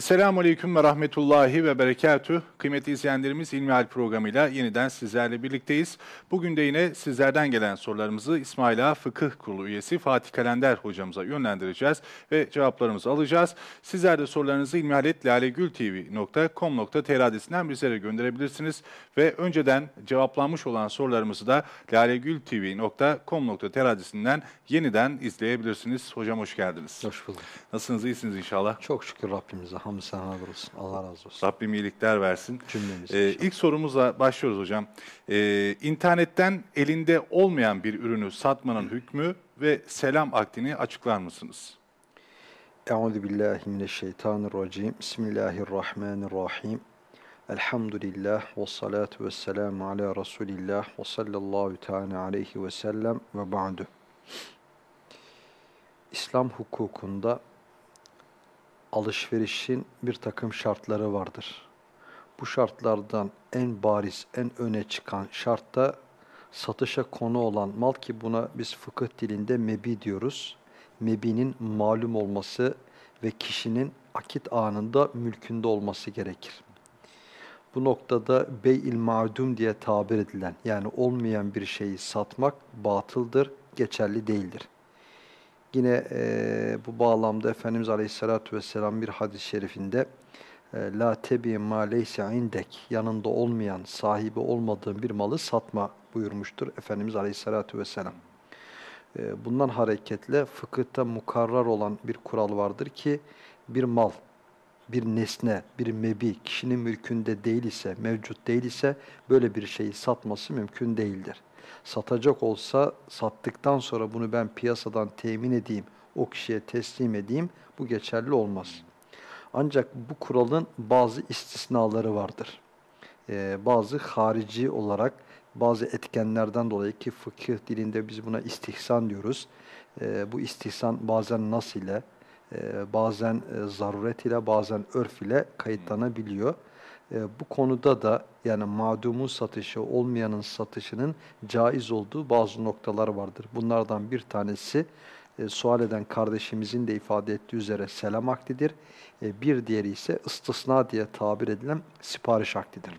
Esselamu Aleyküm ve Rahmetullahi ve Berekatüh. Kıymetli izleyenlerimiz İlmihal programıyla yeniden sizlerle birlikteyiz. Bugün de yine sizlerden gelen sorularımızı İsmaila Fıkıh Kurulu üyesi Fatih Kalender hocamıza yönlendireceğiz ve cevaplarımızı alacağız. Sizler de sorularınızı ilmihaletlalegültv.com.tr adresinden bizlere gönderebilirsiniz. Ve önceden cevaplanmış olan sorularımızı da lalegültv.com.tr adresinden yeniden izleyebilirsiniz. Hocam hoş geldiniz. Hoş bulduk. Nasılsınız, iyisiniz inşallah? Çok şükür Rabbimize hamd senalar olsun. Allah razı olsun. Rabbim iyilikler versin. Cümlemiz Ee, ilk sorumuzla başlıyoruz hocam. Ee, internetten elinde olmayan bir ürünü satmanın hükmü ve selam akdini açıklar mısınız? Euzu billahi mineşşeytanirracim. Bismillahirrahmanirrahim. Elhamdülillah ve salatu ve selamu ala Resulillah ve sallallahu teala aleyhi ve sellem ve ba'du. İslam hukukunda alışverişin bir takım şartları vardır. Bu şartlardan en bariz, en öne çıkan şart da satışa konu olan mal ki buna biz fıkıh dilinde mebi diyoruz. Mebinin malum olması ve kişinin akit anında mülkünde olması gerekir. Bu noktada bey-il ma'dum diye tabir edilen yani olmayan bir şeyi satmak batıldır, geçerli değildir. Yine e, bu bağlamda Efendimiz Aleyhisselatü Vesselam bir hadis-i şerifinde La tebi ma leyse indek yanında olmayan, sahibi olmadığın bir malı satma buyurmuştur Efendimiz Aleyhisselatü Vesselam. Bundan hareketle fıkıhta mukarrar olan bir kural vardır ki bir mal, bir nesne, bir mebi kişinin mülkünde değil ise, mevcut değil ise böyle bir şeyi satması mümkün değildir. Satacak olsa sattıktan sonra bunu ben piyasadan temin edeyim, o kişiye teslim edeyim bu geçerli olmaz. Ancak bu kuralın bazı istisnaları vardır. Ee, bazı harici olarak bazı etkenlerden dolayı ki fıkıh dilinde biz buna istihsan diyoruz. Ee, bu istihsan bazen nas ile, e, bazen e, zaruret ile, bazen örf ile kayıtlanabiliyor. E, bu konuda da yani madumun satışı, olmayanın satışının caiz olduğu bazı noktalar vardır. Bunlardan bir tanesi e, sual eden kardeşimizin de ifade ettiği üzere selam akdidir. E, bir diğeri ise istisna diye tabir edilen sipariş akdidir.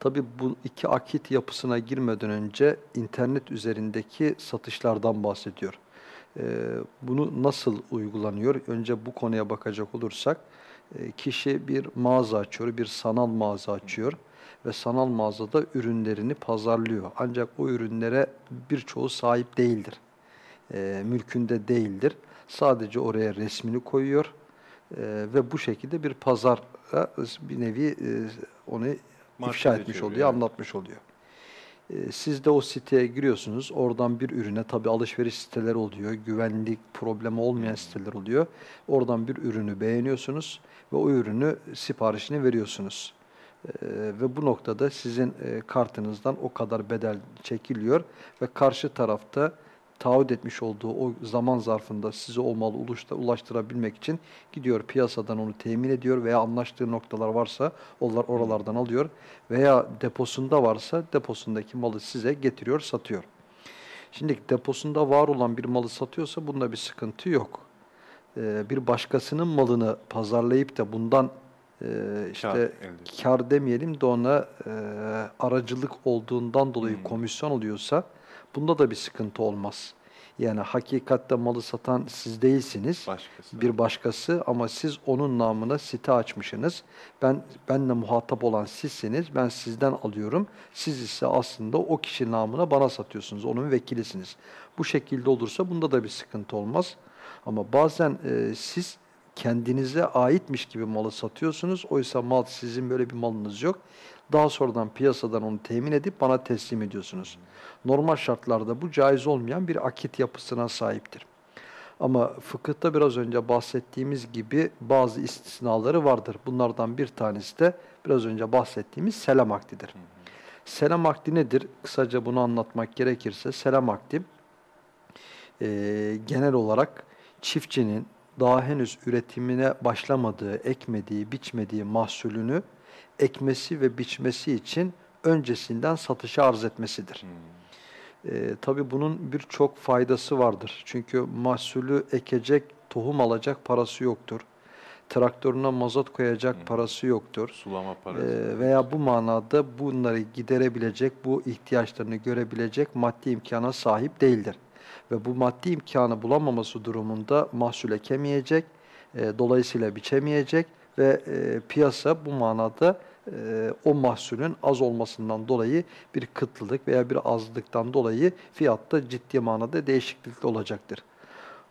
Tabi bu iki akit yapısına girmeden önce internet üzerindeki satışlardan bahsediyor. E, bunu nasıl uygulanıyor? Önce bu konuya bakacak olursak, kişi bir mağaza açıyor, bir sanal mağaza açıyor ve sanal mağazada ürünlerini pazarlıyor. Ancak o ürünlere birçoğu sahip değildir. E, mülkünde değildir. Sadece oraya resmini koyuyor e, ve bu şekilde bir pazar bir nevi e, onu ifşa etmiş oluyor, yani. anlatmış oluyor. E, siz de o siteye giriyorsunuz. Oradan bir ürüne tabi alışveriş siteleri oluyor. Güvenlik problemi olmayan siteler oluyor. Oradan bir ürünü beğeniyorsunuz ve o ürünü siparişini veriyorsunuz. E, ve bu noktada sizin e, kartınızdan o kadar bedel çekiliyor ve karşı tarafta taahhüt etmiş olduğu o zaman zarfında size o malı ulaştırabilmek için gidiyor piyasadan onu temin ediyor veya anlaştığı noktalar varsa onlar oralardan alıyor veya deposunda varsa deposundaki malı size getiriyor, satıyor. Şimdi deposunda var olan bir malı satıyorsa bunda bir sıkıntı yok. Ee, bir başkasının malını pazarlayıp da bundan e, işte kar, kar demeyelim de ona e, aracılık olduğundan dolayı hmm. komisyon oluyorsa bunda da bir sıkıntı olmaz. Yani hakikatte malı satan siz değilsiniz. Başkası. Bir başkası ama siz onun namına site açmışsınız. Ben benle muhatap olan sizsiniz. Ben sizden alıyorum. Siz ise aslında o kişi namına bana satıyorsunuz. Onun vekilisiniz. Bu şekilde olursa bunda da bir sıkıntı olmaz. Ama bazen e, siz kendinize aitmiş gibi malı satıyorsunuz. Oysa mal sizin böyle bir malınız yok. Daha sonradan piyasadan onu temin edip bana teslim ediyorsunuz. Normal şartlarda bu caiz olmayan bir akit yapısına sahiptir. Ama fıkıhta biraz önce bahsettiğimiz gibi bazı istisnaları vardır. Bunlardan bir tanesi de biraz önce bahsettiğimiz selam akdidir. Selam akdi nedir? Kısaca bunu anlatmak gerekirse selam akdi e, genel olarak çiftçinin daha henüz üretimine başlamadığı, ekmediği, biçmediği mahsulünü ekmesi ve biçmesi için öncesinden satışa arz etmesidir. Hmm. Ee, Tabi bunun birçok faydası vardır. Çünkü mahsulü ekecek, tohum alacak parası yoktur. traktörüne mazot koyacak parası yoktur. Sulama parası. Ee, veya bu manada bunları giderebilecek, bu ihtiyaçlarını görebilecek maddi imkana sahip değildir. Ve bu maddi imkanı bulamaması durumunda mahsul ekemeyecek, e, dolayısıyla biçemeyecek ve e, piyasa bu manada e, o mahsulün az olmasından dolayı bir kıtlılık veya bir azlıktan dolayı fiyatta ciddi manada değişiklik olacaktır.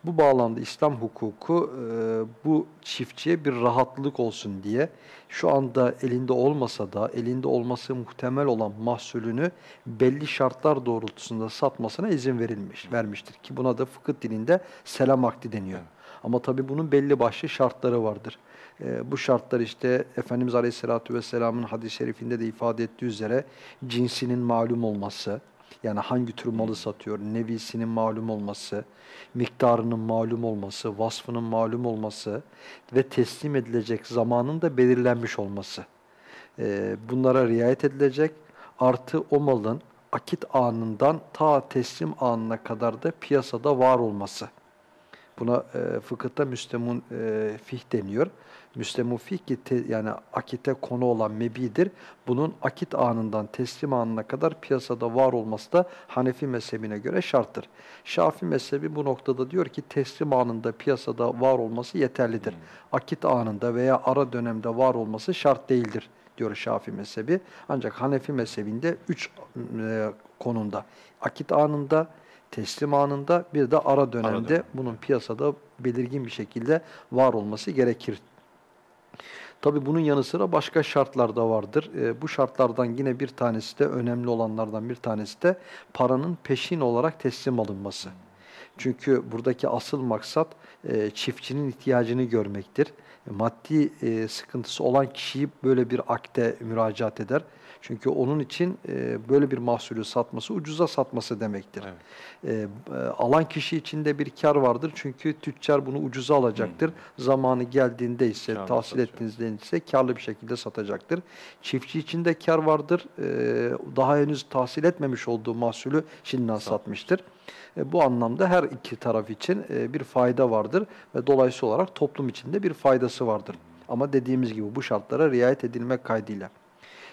Bu bağlamda İslam hukuku e, bu çiftçiye bir rahatlık olsun diye şu anda elinde olmasa da elinde olması muhtemel olan mahsulünü belli şartlar doğrultusunda satmasına izin verilmiş, vermiştir. Ki buna da fıkıh dilinde selam akdi deniyor. Evet. Ama tabi bunun belli başlı şartları vardır. E, bu şartlar işte Efendimiz Aleyhisselatü Vesselam'ın hadis-i şerifinde de ifade ettiği üzere cinsinin malum olması, yani hangi tür malı satıyor, nevisinin malum olması, miktarının malum olması, vasfının malum olması ve teslim edilecek zamanın da belirlenmiş olması. E, bunlara riayet edilecek. Artı o malın akit anından ta teslim anına kadar da piyasada var olması. Buna e, fıkıhta müstemun e, fih deniyor. Müstemun fih ki te, yani akite konu olan mebidir. Bunun akit anından teslim anına kadar piyasada var olması da Hanefi mezhebine göre şarttır. Şafi mezhebi bu noktada diyor ki teslim anında piyasada var olması yeterlidir. Hmm. Akit anında veya ara dönemde var olması şart değildir diyor Şafi mezhebi. Ancak Hanefi mezhebinde üç e, konunda akit anında, teslim anında bir de ara dönemde ara dönem. bunun piyasada belirgin bir şekilde var olması gerekir. Tabi bunun yanı sıra başka şartlar da vardır. E, bu şartlardan yine bir tanesi de önemli olanlardan bir tanesi de paranın peşin olarak teslim alınması. Çünkü buradaki asıl maksat e, çiftçinin ihtiyacını görmektir. Maddi e, sıkıntısı olan kişiyi böyle bir akte müracaat eder. Çünkü onun için e, böyle bir mahsulü satması ucuza satması demektir. Evet. E, e, alan kişi için de bir kar vardır. Çünkü tüccar bunu ucuza alacaktır. Hmm. Zamanı geldiğinde ise, karlı tahsil ettiğinizde ise karlı bir şekilde satacaktır. Çiftçi için de kar vardır. E, daha henüz tahsil etmemiş olduğu mahsulü şimdiden Satmış. satmıştır. E, bu anlamda her iki taraf için e, bir fayda vardır ve dolayısıyla olarak toplum içinde bir faydası vardır. Ama dediğimiz gibi bu şartlara riayet edilmek kaydıyla.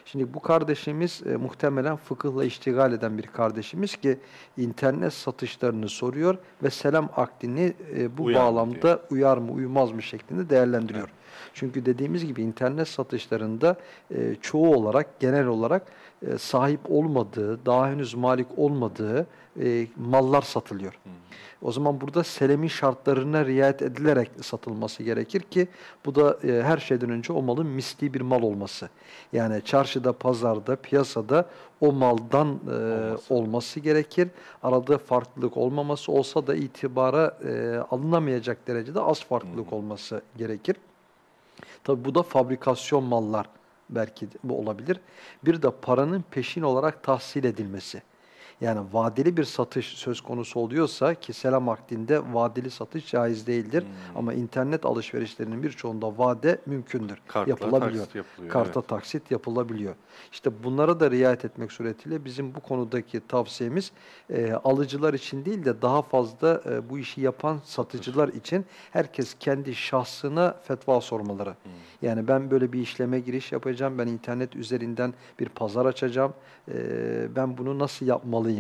Şimdi bu kardeşimiz e, muhtemelen fıkıhla iştigal eden bir kardeşimiz ki internet satışlarını soruyor ve selam akdini e, bu uyar bağlamda diyor. uyar mı uymaz mı şeklinde değerlendiriyor. Evet. Çünkü dediğimiz gibi internet satışlarında e, çoğu olarak genel olarak e, sahip olmadığı, daha henüz malik olmadığı e, mallar satılıyor. Hmm. O zaman burada selemin şartlarına riayet edilerek satılması gerekir ki bu da e, her şeyden önce o malın misli bir mal olması. Yani çarşıda, pazarda, piyasada o maldan e, olması. olması gerekir. Arada farklılık olmaması olsa da itibara e, alınamayacak derecede az farklılık hmm. olması gerekir. Tabi bu da fabrikasyon mallar belki bu olabilir. Bir de paranın peşin olarak tahsil edilmesi. Yani vadeli bir satış söz konusu oluyorsa ki selam akdinde vadeli satış caiz değildir. Hmm. Ama internet alışverişlerinin birçoğunda vade mümkündür. Kartla yapılabiliyor. taksit yapılıyor. Karta evet. taksit yapılabiliyor. İşte bunlara da riayet etmek suretiyle bizim bu konudaki tavsiyemiz e, alıcılar için değil de daha fazla e, bu işi yapan satıcılar için herkes kendi şahsına fetva sormaları. Hmm. Yani ben böyle bir işleme giriş yapacağım, ben internet üzerinden bir pazar açacağım, e, ben bunu nasıl yapmalıyım,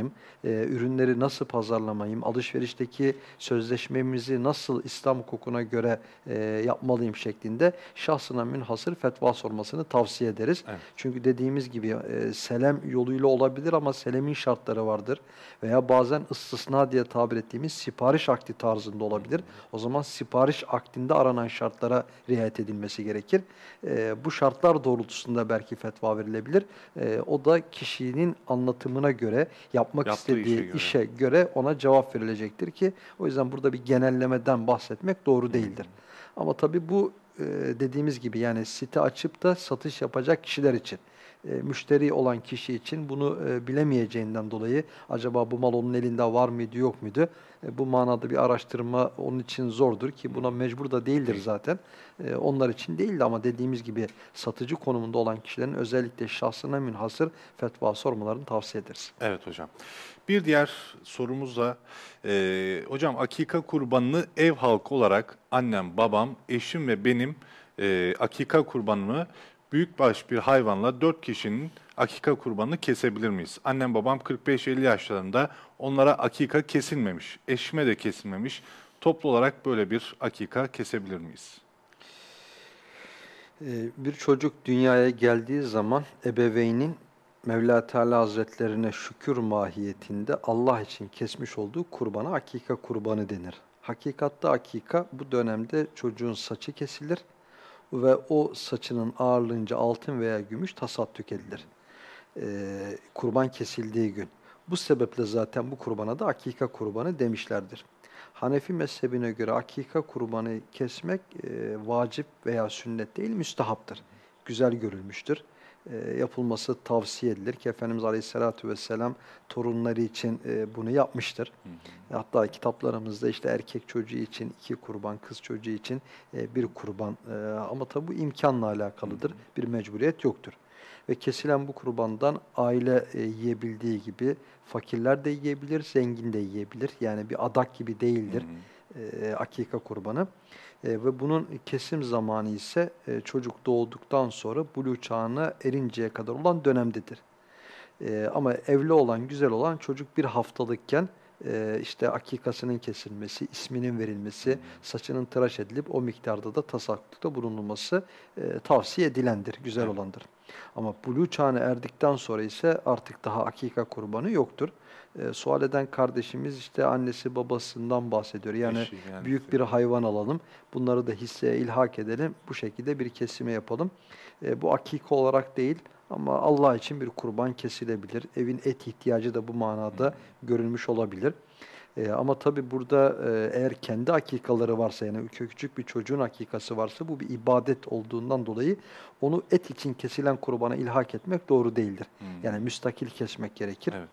e, ürünleri nasıl pazarlamayım, alışverişteki sözleşmemizi nasıl İslam hukukuna göre e, yapmalıyım şeklinde şahsına münhasır fetva sormasını tavsiye ederiz. Evet. Çünkü dediğimiz gibi e, selem yoluyla olabilir ama selemin şartları vardır. Veya bazen istisna diye tabir ettiğimiz sipariş akdi tarzında olabilir. O zaman sipariş akdinde aranan şartlara riayet edilmesi gerekir. E, bu şartlar doğrultusunda belki fetva verilebilir. E, o da kişinin anlatımına göre, yapmak Yaptığı istediği işe göre. işe göre ona cevap verilecektir ki o yüzden burada bir genellemeden bahsetmek doğru değildir. Hmm. Ama tabii bu e, dediğimiz gibi yani site açıp da satış yapacak kişiler için e, müşteri olan kişi için bunu e, bilemeyeceğinden dolayı acaba bu mal onun elinde var mıydı yok muydu? E, bu manada bir araştırma onun için zordur ki buna mecbur da değildir zaten. E, onlar için değildi ama dediğimiz gibi satıcı konumunda olan kişilerin özellikle şahsına münhasır fetva sormalarını tavsiye ederiz. Evet hocam. Bir diğer sorumuz da e, hocam akika kurbanını ev halkı olarak annem, babam, eşim ve benim e, akika kurbanını büyükbaş bir hayvanla dört kişinin akika kurbanını kesebilir miyiz? Annem babam 45-50 yaşlarında onlara akika kesilmemiş, eşime de kesilmemiş. Toplu olarak böyle bir akika kesebilir miyiz? Ee, bir çocuk dünyaya geldiği zaman ebeveynin Mevla Teala Hazretlerine şükür mahiyetinde Allah için kesmiş olduğu kurbana akika kurbanı denir. Hakikatte akika bu dönemde çocuğun saçı kesilir ve o saçının ağırlığınca altın veya gümüş tasaddük edilir. Ee, kurban kesildiği gün. Bu sebeple zaten bu kurbana da akika kurbanı demişlerdir. Hanefi mezhebine göre akika kurbanı kesmek e, vacip veya sünnet değil, müstehaptır. Güzel görülmüştür. E, yapılması tavsiye edilir ki Efendimiz Aleyhisselatü Vesselam torunları için e, bunu yapmıştır. Hı hı. Hatta kitaplarımızda işte erkek çocuğu için iki kurban, kız çocuğu için e, bir kurban e, ama tabi bu imkanla alakalıdır. Hı hı. Bir mecburiyet yoktur. Ve kesilen bu kurbandan aile e, yiyebildiği gibi fakirler de yiyebilir, zengin de yiyebilir. Yani bir adak gibi değildir hı hı. E, akika kurbanı. E, ve bunun kesim zamanı ise e, çocuk doğduktan sonra buluğ çağına erinceye kadar olan dönemdedir. E, ama evli olan, güzel olan çocuk bir haftalıkken e, işte akikasının kesilmesi, isminin verilmesi, saçının tıraş edilip o miktarda da tasakkukta bulunulması e, tavsiye edilendir, güzel olandır. Ama buluğ çağına erdikten sonra ise artık daha akika kurbanı yoktur. E, sual eden kardeşimiz işte annesi babasından bahsediyor. Yani, Eşi, yani büyük bir hayvan alalım, bunları da hisseye ilhak edelim, bu şekilde bir kesime yapalım. E, bu akika olarak değil, ama Allah için bir kurban kesilebilir. Evin et ihtiyacı da bu manada görülmüş olabilir. Ee, ama tabi burada e, eğer kendi akikaları varsa yani küçük bir çocuğun akikası varsa bu bir ibadet olduğundan dolayı onu et için kesilen kurbana ilhak etmek doğru değildir. Hmm. Yani müstakil kesmek gerekir. Evet.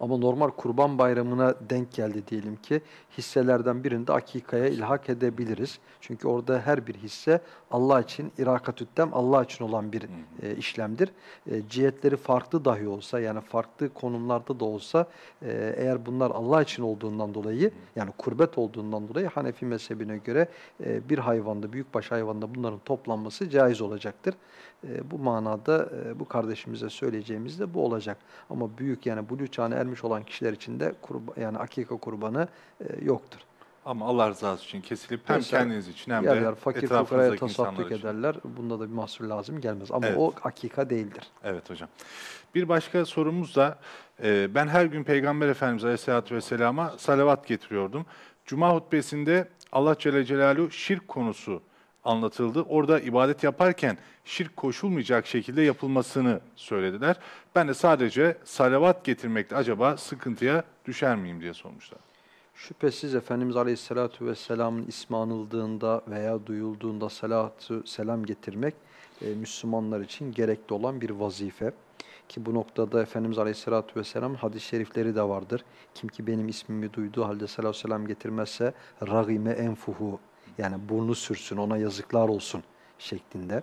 Ama normal kurban bayramına denk geldi diyelim ki hisselerden birinde akikaya ilhak edebiliriz. Çünkü orada her bir hisse Allah için irakatüttem Allah için olan bir e, işlemdir. E, cihetleri farklı dahi olsa yani farklı konumlarda da olsa e, eğer bunlar Allah için olduğundan dolayı yani kurbet olduğundan dolayı Hanefi mezhebine göre e, bir hayvanda büyükbaş hayvanda bunların toplanması caiz olacaktır. E, bu manada e, bu kardeşimize söyleyeceğimiz de bu olacak. Ama büyük yani buluğ çağına ermiş olan kişiler için de kurba, yani akika kurbanı e, yoktur. Ama Allah rızası için kesilip hem Mesela, kendiniz için hem yer de fakir fukaraya tasadduk ederler. Bunda da bir mahsur lazım gelmez. Ama evet. o akika değildir. Evet hocam. Bir başka sorumuz da e, ben her gün Peygamber Efendimiz Aleyhisselatü Vesselam'a salavat getiriyordum. Cuma hutbesinde Allah Celle Celaluhu şirk konusu anlatıldı. Orada ibadet yaparken şirk koşulmayacak şekilde yapılmasını söylediler. Ben de sadece salavat getirmekte acaba sıkıntıya düşer miyim diye sormuşlar. Şüphesiz Efendimiz Aleyhisselatü Vesselam'ın ismi anıldığında veya duyulduğunda salatü selam getirmek e, Müslümanlar için gerekli olan bir vazife. Ki bu noktada Efendimiz Aleyhisselatü Vesselam hadis-i şerifleri de vardır. Kim ki benim ismimi duyduğu halde salatü selam getirmezse ragime enfuhu yani burnu sürsün ona yazıklar olsun şeklinde.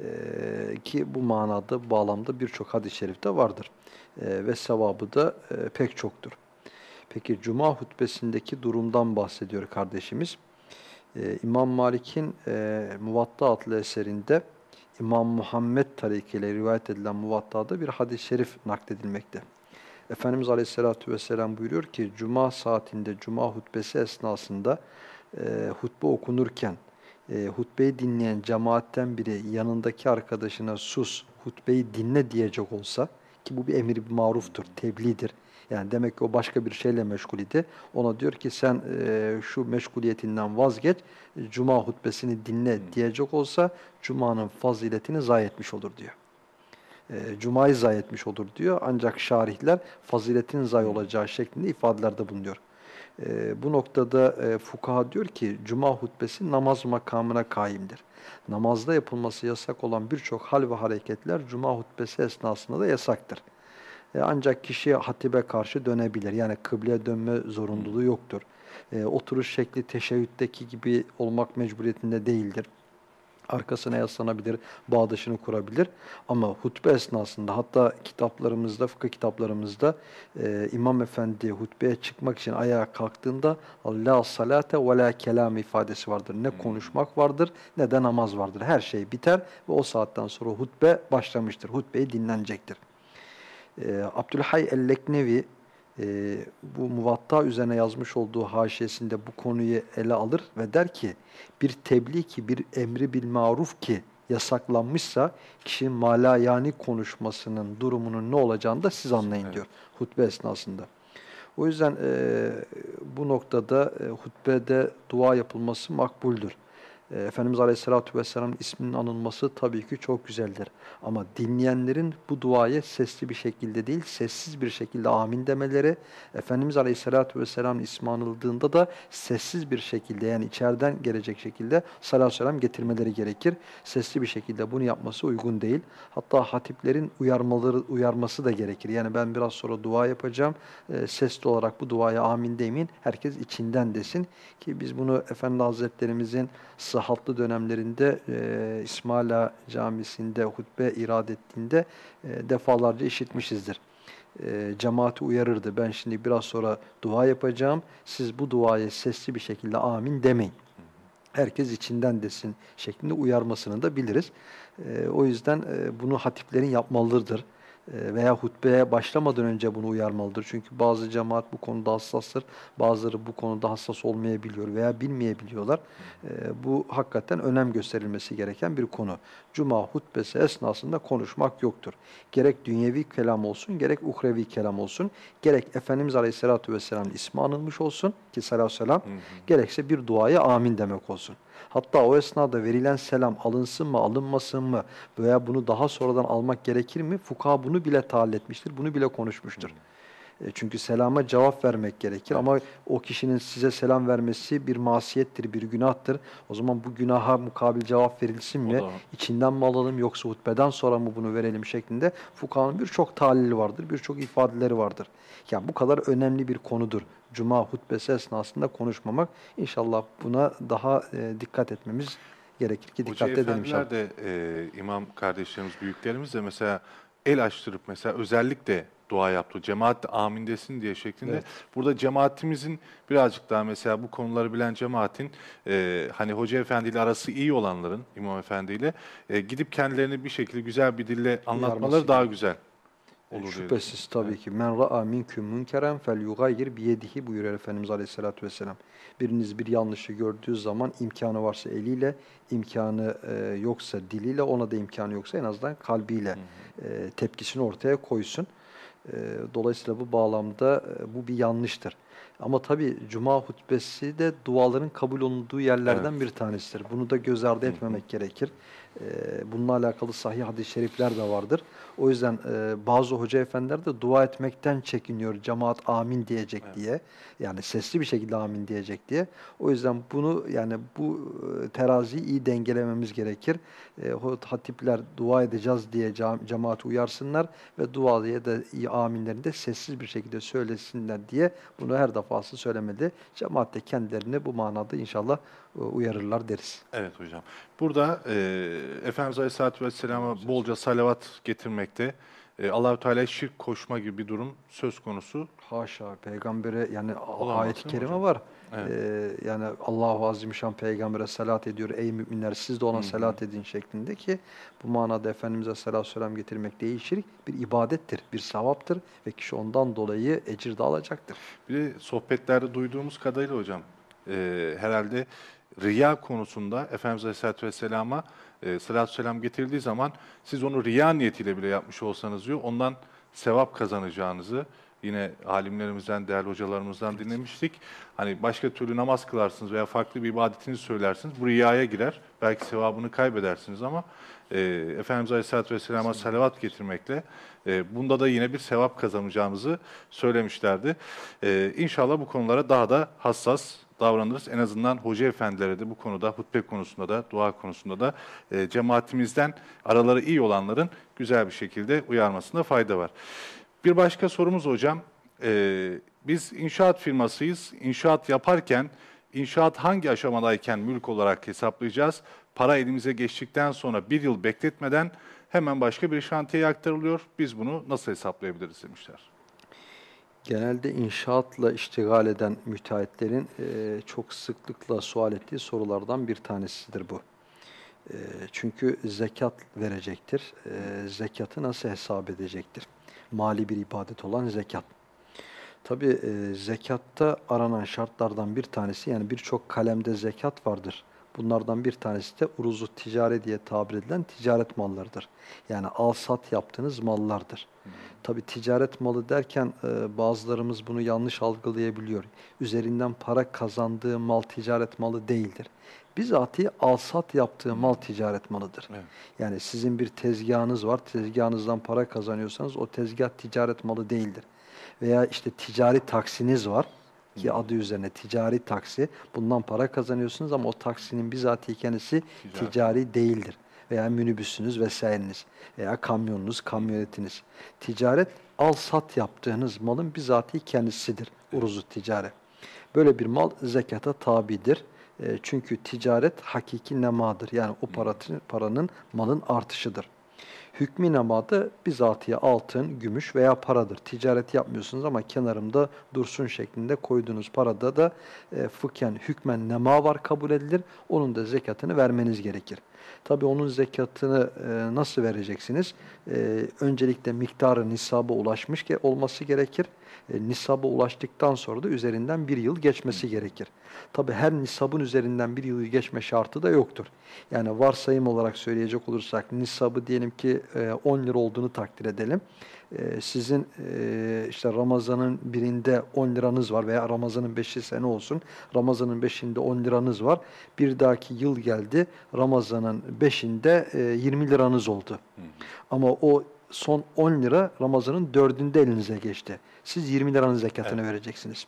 Ee, ki bu manada, bağlamda birçok hadis-i şerifte vardır. Ee, ve sevabı da e, pek çoktur. Peki Cuma hutbesindeki durumdan bahsediyor kardeşimiz. Ee, İmam Malik'in e, Muvatta adlı eserinde İmam Muhammed tarikiyle rivayet edilen Muvatta'da bir hadis-i şerif nakledilmekte. Efendimiz Aleyhisselatü Vesselam buyuruyor ki Cuma saatinde Cuma hutbesi esnasında e, hutbe okunurken e, hutbeyi dinleyen cemaatten biri yanındaki arkadaşına sus, hutbeyi dinle diyecek olsa ki bu bir emir bir maruftur, tebliğdir. Yani demek ki o başka bir şeyle meşgul idi. Ona diyor ki sen e, şu meşguliyetinden vazgeç, cuma hutbesini dinle diyecek olsa cumanın faziletini zayi etmiş olur diyor. E, cumayı zayi etmiş olur diyor. Ancak şarihler faziletin zayi olacağı şeklinde ifadelerde bulunuyor. E, bu noktada e, fukaha diyor ki cuma hutbesi namaz makamına kaimdir. Namazda yapılması yasak olan birçok hal ve hareketler cuma hutbesi esnasında da yasaktır. E, ancak kişi hatibe karşı dönebilir. Yani kıbleye dönme zorunluluğu yoktur. E, oturuş şekli teşebbütteki gibi olmak mecburiyetinde değildir. Arkasına yaslanabilir, bağdaşını kurabilir. Ama hutbe esnasında hatta kitaplarımızda, fıkıh kitaplarımızda e, İmam Efendi hutbeye çıkmak için ayağa kalktığında la salate ve la kelam ifadesi vardır. Ne hmm. konuşmak vardır ne de namaz vardır. Her şey biter ve o saatten sonra hutbe başlamıştır. Hutbeyi dinlenecektir. E, Abdülhay el-Leknevi e, bu muvatta üzerine yazmış olduğu haşiyesinde bu konuyu ele alır ve der ki bir tebliğ ki bir emri bil maruf ki yasaklanmışsa kişinin malayani konuşmasının durumunun ne olacağını da siz anlayın evet. diyor hutbe esnasında. O yüzden e, bu noktada e, hutbede dua yapılması makbuldür. E, Efendimiz Aleyhisselatü Vesselam'ın isminin anılması tabii ki çok güzeldir. Ama dinleyenlerin bu duaya sesli bir şekilde değil, sessiz bir şekilde amin demeleri, Efendimiz Aleyhisselatü Vesselam'ın ismi anıldığında da sessiz bir şekilde yani içeriden gelecek şekilde salatü selam getirmeleri gerekir. Sesli bir şekilde bunu yapması uygun değil. Hatta hatiplerin uyarmaları uyarması da gerekir. Yani ben biraz sonra dua yapacağım, e, sesli olarak bu duaya amin demeyin, herkes içinden desin ki biz bunu Efendi Hazretlerimizin sıhhatlı dönemlerinde e, İsmaila Camisi'nde hutbe irad ettiğinde e, defalarca işitmişizdir. E, cemaati uyarırdı. Ben şimdi biraz sonra dua yapacağım. Siz bu duaya sesli bir şekilde amin demeyin. Herkes içinden desin şeklinde uyarmasını da biliriz. E, o yüzden e, bunu hatiplerin yapmalıdır. E, veya hutbeye başlamadan önce bunu uyarmalıdır. Çünkü bazı cemaat bu konuda hassastır. Bazıları bu konuda hassas olmayabiliyor veya bilmeyebiliyorlar. E, bu hakikaten önem gösterilmesi gereken bir konu. Cuma hutbesi esnasında konuşmak yoktur. Gerek dünyevi kelam olsun, gerek uhrevi kelam olsun, gerek Efendimiz Aleyhisselatü Vesselam'ın ismi anılmış olsun ki sallallahu selam, gerekse bir duaya amin demek olsun. Hatta o esnada verilen selam alınsın mı, alınmasın mı veya bunu daha sonradan almak gerekir mi? Fukaha bunu bile tahayyül etmiştir, bunu bile konuşmuştur. E, çünkü selama cevap vermek gerekir ama o kişinin size selam vermesi bir masiyettir, bir günahtır. O zaman bu günaha mukabil cevap verilsin mi? İçinden mi alalım yoksa hutbeden sonra mı bunu verelim şeklinde fukahanın birçok tahlili vardır, birçok ifadeleri vardır. Yani bu kadar önemli bir konudur. Cuma hutbesi esnasında konuşmamak. İnşallah buna daha e, dikkat etmemiz gerekir ki dikkat edelim inşallah. de e, imam kardeşlerimiz, büyüklerimiz de mesela el açtırıp mesela özellikle dua yaptı. Cemaat de amin desin diye şeklinde. Evet. Burada cemaatimizin birazcık daha mesela bu konuları bilen cemaatin e, hani hoca efendiyle arası iyi olanların imam efendiyle e, gidip kendilerini bir şekilde güzel bir dille anlatmaları daha güzel olur Şüphesiz tabii evet. ki. Men ra'a minküm münkeren fel yugayyir biyedihi buyuruyor Efendimiz Aleyhisselatü Vesselam. Biriniz bir yanlışı gördüğü zaman imkanı varsa eliyle, imkanı e, yoksa diliyle, ona da imkanı yoksa en azından kalbiyle hı hı. E, tepkisini ortaya koysun. E, dolayısıyla bu bağlamda e, bu bir yanlıştır. Ama tabii cuma hutbesi de duaların kabul olunduğu yerlerden evet. bir tanesidir. Bunu da göz ardı etmemek hı hı. gerekir. Ee, bununla alakalı sahih hadis-i şerifler de vardır. O yüzden e, bazı hoca efendiler de dua etmekten çekiniyor. Cemaat amin diyecek evet. diye. Yani sesli bir şekilde amin diyecek diye. O yüzden bunu yani bu e, teraziyi iyi dengelememiz gerekir. E, hatipler dua edeceğiz diye cemaati uyarsınlar ve duaya da iyi aminlerini de sessiz bir şekilde söylesinler diye bunu her defası söylemedi. Cemaat de kendilerini bu manada inşallah e, uyarırlar deriz. Evet hocam. Burada e, Efendimiz Aleyhisselatü Vesselam'a bolca salavat getirmekte. E, Allahü Teala şirk koşma gibi bir durum söz konusu. Haşa peygambere yani ayet-i kerime var. Evet. Ee, yani Allahu Azimüşşan peygambere salat ediyor. Ey müminler siz de ona Hı -hı. salat edin şeklinde ki bu manada Efendimiz'e salatü selam getirmek değil şirk bir ibadettir, bir sevaptır ve kişi ondan dolayı ecir de alacaktır. Bir de sohbetlerde duyduğumuz kadarıyla hocam e, herhalde riya konusunda Efendimiz Aleyhisselatü Vesselam'a e, salatü selam getirildiği zaman siz onu riya niyetiyle bile yapmış olsanız diyor, ondan sevap kazanacağınızı yine alimlerimizden, değerli hocalarımızdan dinlemiştik. Hani başka türlü namaz kılarsınız veya farklı bir ibadetinizi söylersiniz. Bu riyaya girer. Belki sevabını kaybedersiniz ama e, Efendimiz Aleyhisselatü Vesselam'a salavat getirmekle e, bunda da yine bir sevap kazanacağımızı söylemişlerdi. E, inşallah bu konulara daha da hassas davranırız. En azından hoca efendilere de bu konuda, hutbe konusunda da, dua konusunda da e, cemaatimizden araları iyi olanların güzel bir şekilde uyarmasında fayda var. Bir başka sorumuz hocam, e, biz inşaat firmasıyız. İnşaat yaparken İnşaat hangi aşamadayken mülk olarak hesaplayacağız? Para elimize geçtikten sonra bir yıl bekletmeden hemen başka bir şantiyeye aktarılıyor. Biz bunu nasıl hesaplayabiliriz demişler. Genelde inşaatla iştigal eden müteahhitlerin e, çok sıklıkla sual ettiği sorulardan bir tanesidir bu. E, çünkü zekat verecektir. E, zekatı nasıl hesap edecektir? Mali bir ibadet olan zekat. Tabi e, zekatta aranan şartlardan bir tanesi yani birçok kalemde zekat vardır. Bunlardan bir tanesi de uruzu ticari diye tabir edilen ticaret mallarıdır. Yani al-sat yaptığınız mallardır. Hmm. Tabi ticaret malı derken e, bazılarımız bunu yanlış algılayabiliyor. Üzerinden para kazandığı mal ticaret malı değildir. Bizatihi al-sat yaptığı mal ticaret malıdır. Evet. Yani sizin bir tezgahınız var, tezgahınızdan para kazanıyorsanız o tezgah ticaret malı değildir. Veya işte ticari taksiniz var ki adı üzerine ticari taksi. Bundan para kazanıyorsunuz ama o taksinin bizatihi kendisi ticari, ticari değildir. Veya minibüsünüz vesaireniz veya kamyonunuz, kamyonetiniz. Ticaret al-sat yaptığınız malın bizatihi kendisidir. Uruzu ticari. Böyle bir mal zekata tabidir. E, çünkü ticaret hakiki nemadır. Yani o paranın, paranın malın artışıdır. Hükmü nemadı bizatihi altın, gümüş veya paradır. Ticaret yapmıyorsunuz ama kenarımda dursun şeklinde koyduğunuz parada da e, fıkhen hükmen nema var kabul edilir. Onun da zekatını vermeniz gerekir. Tabi onun zekatını e, nasıl vereceksiniz? E, öncelikle miktarı nisaba ulaşmış ki olması gerekir. E, nisaba ulaştıktan sonra da üzerinden bir yıl geçmesi gerekir. Tabi her nisabın üzerinden bir yıl geçme şartı da yoktur. Yani varsayım olarak söyleyecek olursak nisabı diyelim ki e, 10 lira olduğunu takdir edelim. E, sizin e, işte Ramazan'ın birinde 10 liranız var veya Ramazan'ın 5'i sene olsun. Ramazan'ın 5'inde 10 liranız var. Bir dahaki yıl geldi. Ramazan'ın 5'inde e, 20 liranız oldu. Hı. Ama o son 10 lira Ramazan'ın 4'ünde elinize geçti. Siz 20 liranın zekatını evet. vereceksiniz.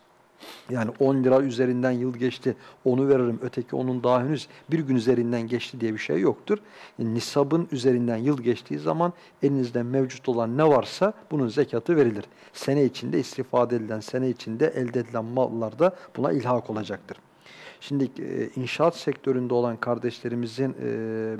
Yani 10 lira üzerinden yıl geçti, onu veririm, öteki onun daha henüz bir gün üzerinden geçti diye bir şey yoktur. Yani nisabın üzerinden yıl geçtiği zaman elinizde mevcut olan ne varsa bunun zekatı verilir. Sene içinde istifade edilen, sene içinde elde edilen mallar da buna ilhak olacaktır. Şimdi e, inşaat sektöründe olan kardeşlerimizin e,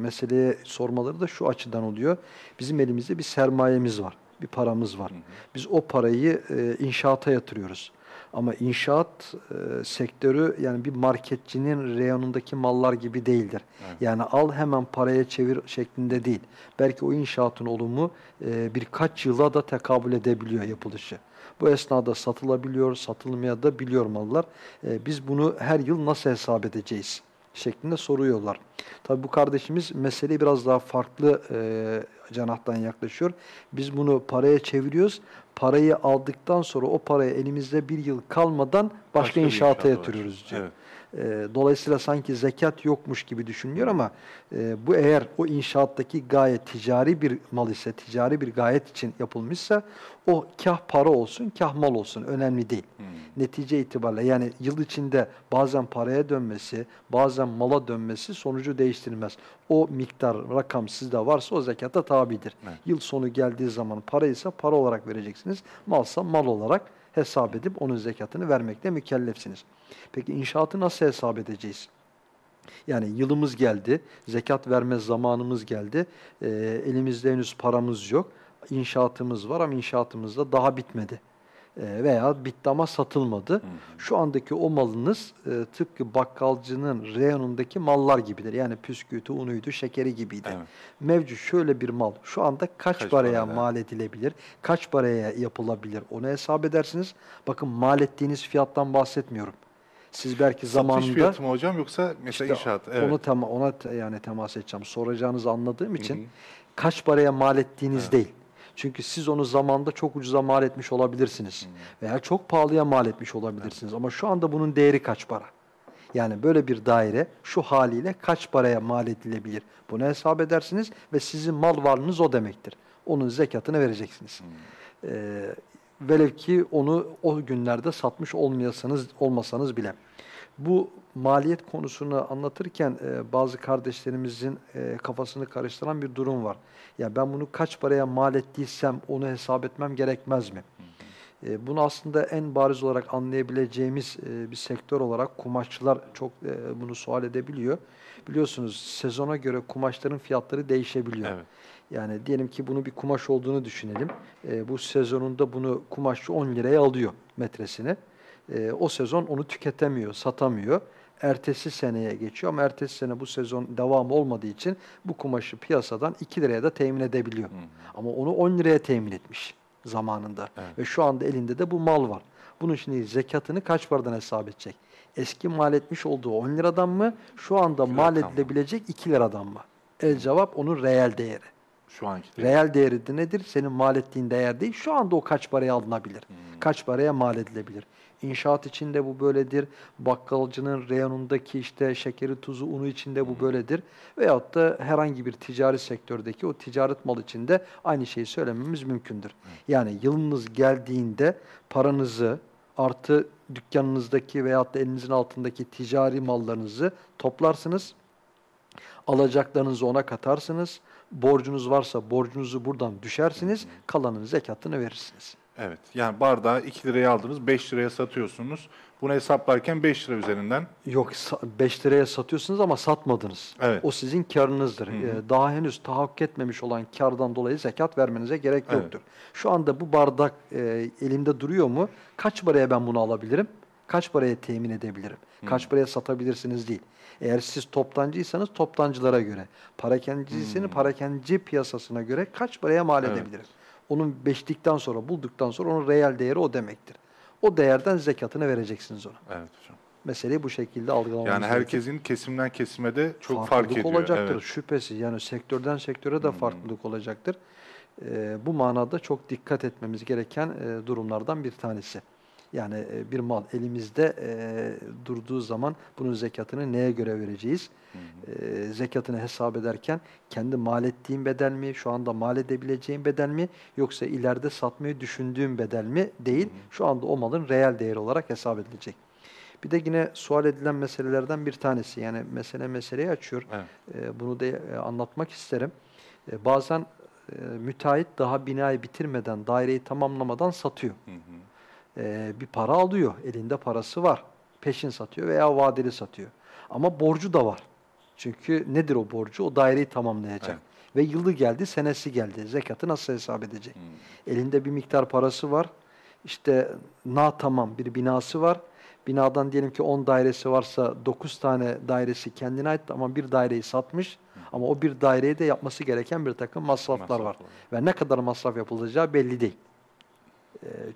meseleye sormaları da şu açıdan oluyor. Bizim elimizde bir sermayemiz var, bir paramız var. Biz o parayı e, inşaata yatırıyoruz. Ama inşaat e, sektörü yani bir marketçinin reyonundaki mallar gibi değildir. Evet. Yani al hemen paraya çevir şeklinde değil. Belki o inşaatın olumu e, birkaç yıla da tekabül edebiliyor yapılışı. Bu esnada satılabiliyor, satılmaya da biliyor mallar. E, biz bunu her yıl nasıl hesap edeceğiz? şeklinde soruyorlar. Tabi bu kardeşimiz meseleyi biraz daha farklı e, canahtan yaklaşıyor. Biz bunu paraya çeviriyoruz. Parayı aldıktan sonra o parayı elimizde bir yıl kalmadan başka, başka inşaata yatırıyoruz diyor. Evet. E, dolayısıyla sanki zekat yokmuş gibi düşünüyor ama e, bu eğer o inşaattaki gayet ticari bir mal ise, ticari bir gayet için yapılmışsa o kah para olsun, kah mal olsun önemli değil. Hmm. Netice itibariyle yani yıl içinde bazen paraya dönmesi, bazen mala dönmesi sonucu değiştirmez. O miktar, rakam sizde varsa o zekata tabidir. Evet. Yıl sonu geldiği zaman para ise para olarak vereceksiniz, malsa mal olarak hesap edip onun zekatını vermekle mükellefsiniz. Peki inşaatı nasıl hesap edeceğiz? Yani yılımız geldi, zekat verme zamanımız geldi, e, elimizde henüz paramız yok, inşaatımız var ama inşaatımız da daha bitmedi veya bitti ama satılmadı. Hı hı. Şu andaki o malınız e, tıpkı bakkalcının reyonundaki mallar gibidir. Yani püskütü, unuydu, şekeri gibiydi. Evet. Mevcut şöyle bir mal şu anda kaç, kaç paraya paraya mal edilebilir, kaç paraya yapılabilir onu hesap edersiniz. Bakın mal ettiğiniz fiyattan bahsetmiyorum. Siz belki Satış zamanında... Satış fiyatı mı hocam yoksa mesela işte inşaat? Evet. Onu tema, ona yani temas edeceğim. Soracağınızı anladığım için hı hı. kaç paraya mal ettiğiniz evet. değil. Çünkü siz onu zamanda çok ucuza mal etmiş olabilirsiniz. Hmm. Veya çok pahalıya mal etmiş olabilirsiniz. Evet. Ama şu anda bunun değeri kaç para? Yani böyle bir daire şu haliyle kaç paraya mal edilebilir? Bunu hesap edersiniz ve sizin mal varlığınız o demektir. Onun zekatını vereceksiniz. Hmm. Ee, velev ki onu o günlerde satmış olmayasanız, olmasanız bile. Bu maliyet konusunu anlatırken e, bazı kardeşlerimizin e, kafasını karıştıran bir durum var. Ya ben bunu kaç paraya mal ettiysem onu hesap etmem gerekmez mi? E, bunu aslında en bariz olarak anlayabileceğimiz e, bir sektör olarak kumaşçılar çok e, bunu sual edebiliyor. Biliyorsunuz sezona göre kumaşların fiyatları değişebiliyor. Evet. Yani diyelim ki bunu bir kumaş olduğunu düşünelim. E, bu sezonunda bunu kumaşçı 10 liraya alıyor metresini. E, o sezon onu tüketemiyor, satamıyor. Ertesi seneye geçiyor ama ertesi sene bu sezon devamı olmadığı için bu kumaşı piyasadan 2 liraya da temin edebiliyor. Ama onu 10 liraya temin etmiş zamanında. Evet. Ve şu anda elinde de bu mal var. Bunun şimdi zekatını kaç paradan hesap edecek? Eski mal etmiş olduğu 10 liradan mı? Şu anda İki mal edilebilecek 2 liradan mı? El cevap onun reel değeri. Şu anki değil. Reel değeri de nedir? Senin mal ettiğin değer değil. Şu anda o kaç paraya alınabilir? Hmm. Kaç paraya mal edilebilir? İnşaat içinde bu böyledir. Bakkalcının reyonundaki işte şekeri, tuzu, unu içinde bu böyledir. Veyahut da herhangi bir ticari sektördeki o ticaret mal içinde aynı şeyi söylememiz mümkündür. Yani yılınız geldiğinde paranızı artı dükkanınızdaki veyahut da elinizin altındaki ticari mallarınızı toplarsınız. Alacaklarınızı ona katarsınız. Borcunuz varsa borcunuzu buradan düşersiniz. Kalanın zekatını verirsiniz. Evet. Yani bardağı 2 liraya aldınız, 5 liraya satıyorsunuz. Bunu hesaplarken 5 lira üzerinden. Yok 5 liraya satıyorsunuz ama satmadınız. Evet. O sizin karınızdır. Ee, daha henüz tahakkuk etmemiş olan kardan dolayı zekat vermenize gerek Evet. yoktur. Şu anda bu bardak e, elimde duruyor mu? Kaç paraya ben bunu alabilirim? Kaç paraya temin edebilirim? Kaç paraya satabilirsiniz değil. Eğer siz toptancıysanız toptancılara göre, parakendiciyseniz parakendici piyasasına göre kaç paraya mal Evet. edebilirim? Onun beşlikten sonra, bulduktan sonra onun reel değeri o demektir. O değerden zekatını vereceksiniz ona. Evet hocam. Meseleyi bu şekilde algılamamız Yani gerekir. herkesin kesimden kesime de çok fark farklılık ediyor. olacaktır Evet. şüphesiz. Yani sektörden sektöre de farklılık olacaktır. Ee, bu manada çok dikkat etmemiz gereken e, durumlardan bir tanesi. Yani e, bir mal elimizde e, durduğu zaman bunun zekatını neye göre vereceğiz? E, zekatını hesap ederken kendi mal ettiğim bedel mi, şu anda mal edebileceğim bedel mi, yoksa ileride satmayı düşündüğüm bedel mi değil. Şu anda o malın reel değeri olarak hesap edilecek. Bir de yine sual edilen meselelerden bir tanesi. Yani mesele meseleyi açıyor. Evet. E, bunu da e, anlatmak isterim. E, bazen e, müteahhit daha binayı bitirmeden, daireyi tamamlamadan satıyor. Hı hı. E, bir para alıyor, elinde parası var. Peşin satıyor veya vadeli satıyor. Ama borcu da var. Çünkü nedir o borcu? O daireyi tamamlayacak. Evet. Ve yılı geldi, senesi geldi. Zekatı nasıl hesap edecek? Hı. Elinde bir miktar parası var. İşte na tamam bir binası var. Binadan diyelim ki 10 dairesi varsa 9 tane dairesi kendine ait ama bir daireyi satmış. Ama o bir daireye de yapması gereken bir takım masraflar var. Masraflar var. Ve ne kadar masraf yapılacağı belli değil.